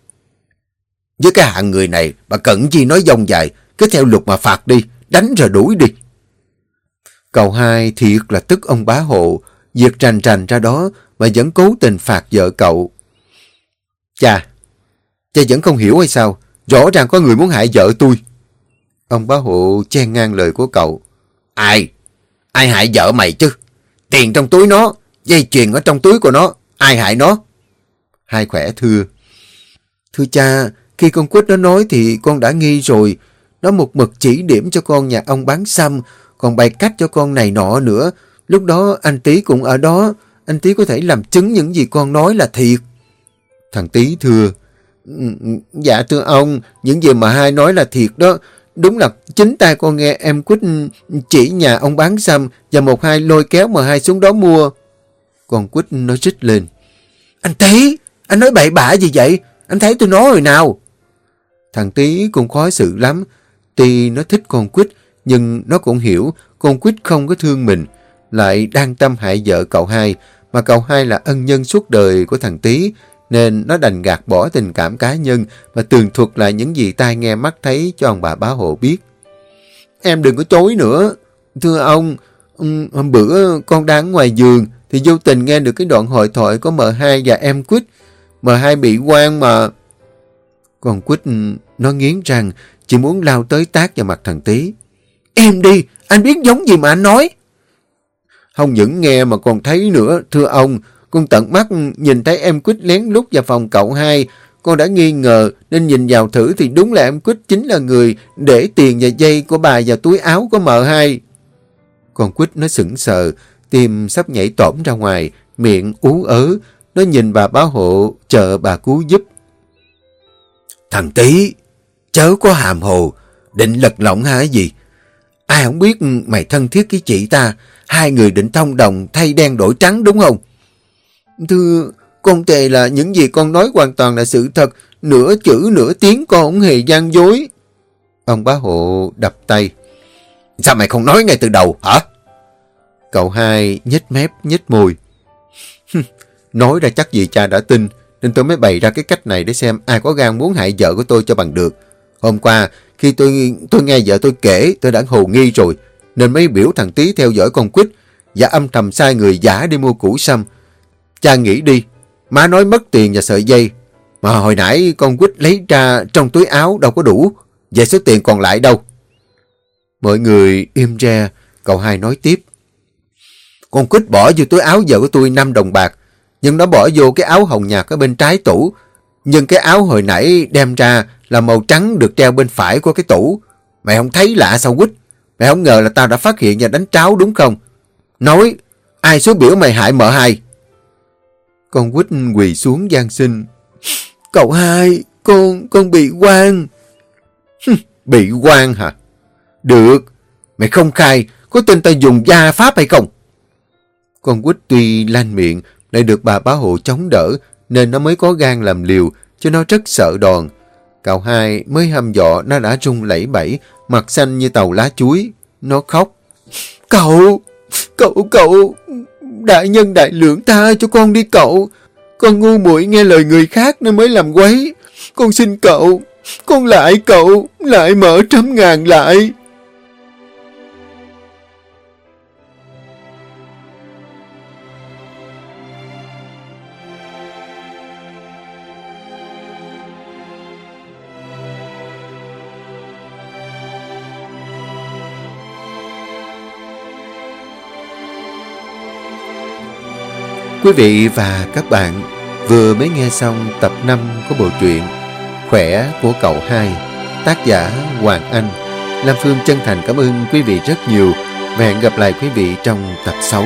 Với cái hạng người này, bà cẩn chi nói dông dài, cứ theo luật mà phạt đi, đánh rồi đuổi đi. Cậu hai thiệt là tức ông bá hộ, việc rành rành ra đó mà vẫn cố tình phạt vợ cậu. Cha, cha vẫn không hiểu hay sao? Rõ ràng có người muốn hại vợ tôi. Ông bá hộ chen ngang lời của cậu. Ai? Ai hại vợ mày chứ? Tiền trong túi nó, dây chuyền ở trong túi của nó, ai hại nó? Hai khỏe thưa. Thưa cha, khi con Quýt nó nói thì con đã nghi rồi. Nó một mực chỉ điểm cho con nhà ông bán xăm, còn bày cách cho con này nọ nữa. Lúc đó anh Tý cũng ở đó, anh Tý có thể làm chứng những gì con nói là thiệt. Thằng Tý thưa. Dạ thưa ông, những gì mà hai nói là thiệt đó. Đúng là chính tay con nghe em Quýt chỉ nhà ông bán xăm và một hai lôi kéo mà hai xuống đó mua. Con Quýt nó rít lên. Anh Tí, anh nói bậy bạ gì vậy? Anh thấy tôi nói rồi nào? Thằng Tí cũng khó xử lắm. Tuy nó thích con Quýt, nhưng nó cũng hiểu con Quýt không có thương mình, lại đang tâm hại vợ cậu hai, mà cậu hai là ân nhân suốt đời của thằng Tí, nên nó đành gạt bỏ tình cảm cá nhân và tường thuật lại những gì tai nghe mắt thấy cho ông bà bá hộ biết. Em đừng có chối nữa. Thưa ông, hôm bữa con đang ngoài giường thì vô tình nghe được cái đoạn hội thoại của M2 và em Quýt mà hai bị quan mà... Còn Quýt ừ, nó nghiến răng chỉ muốn lao tới tác vào mặt thằng Tí. Em đi, anh biết giống gì mà anh nói. Không những nghe mà còn thấy nữa, thưa ông, con tận mắt nhìn thấy em Quýt lén lút vào phòng cậu hai. Con đã nghi ngờ nên nhìn vào thử thì đúng là em Quýt chính là người để tiền và dây của bà vào túi áo của mợ hai. Con Quýt nó sững sờ, tim sắp nhảy tổm ra ngoài, miệng ú ớ. Nó nhìn bà báo hộ, chờ bà cứu giúp. Thằng tí, chớ có hàm hồ, định lật lỏng hả gì? Ai không biết mày thân thiết với chị ta, hai người định thông đồng thay đen đổi trắng đúng không? Thưa, con tề là những gì con nói hoàn toàn là sự thật, nửa chữ nửa tiếng con không hề gian dối. Ông bá hộ đập tay. Sao mày không nói ngay từ đầu hả? Cậu hai nhếch mép nhếch môi nói ra chắc gì cha đã tin, nên tôi mới bày ra cái cách này để xem ai có gan muốn hại vợ của tôi cho bằng được. Hôm qua, khi tôi tôi nghe vợ tôi kể, tôi đã hồ nghi rồi, nên mới biểu thằng Tý theo dõi con quýt và âm thầm sai người giả đi mua củ sâm. Cha nghĩ đi, má nói mất tiền và sợi dây, mà hồi nãy con quýt lấy ra trong túi áo đâu có đủ, vậy số tiền còn lại đâu? Mọi người im ra, cậu hai nói tiếp. Con quýt bỏ vô túi áo vợ của tôi 5 đồng bạc, nhưng nó bỏ vô cái áo hồng nhạt ở bên trái tủ. Nhưng cái áo hồi nãy đem ra là màu trắng được treo bên phải của cái tủ. Mày không thấy lạ sao quýt? Mày không ngờ là tao đã phát hiện và đánh tráo đúng không? Nói, ai số biểu mày hại mợ hai? Con quýt quỳ xuống gian sinh. Cậu hai, con, con bị quan. bị quan hả? Được, mày không khai, có tin tao dùng gia pháp hay không? Con quýt tuy lan miệng, lại được bà bá hộ chống đỡ, nên nó mới có gan làm liều, chứ nó rất sợ đòn. Cậu hai mới hăm dọ, nó đã rung lẫy bẫy, mặt xanh như tàu lá chuối. Nó khóc. Cậu, cậu, cậu, đại nhân đại lượng tha cho con đi cậu. Con ngu muội nghe lời người khác nên mới làm quấy. Con xin cậu, con lại cậu, lại mở trăm ngàn lại. Quý vị và các bạn vừa mới nghe xong tập 5 của bộ truyện Khỏe của cậu hai, tác giả Hoàng Anh. Lam Phương chân thành cảm ơn quý vị rất nhiều và hẹn gặp lại quý vị trong tập 6.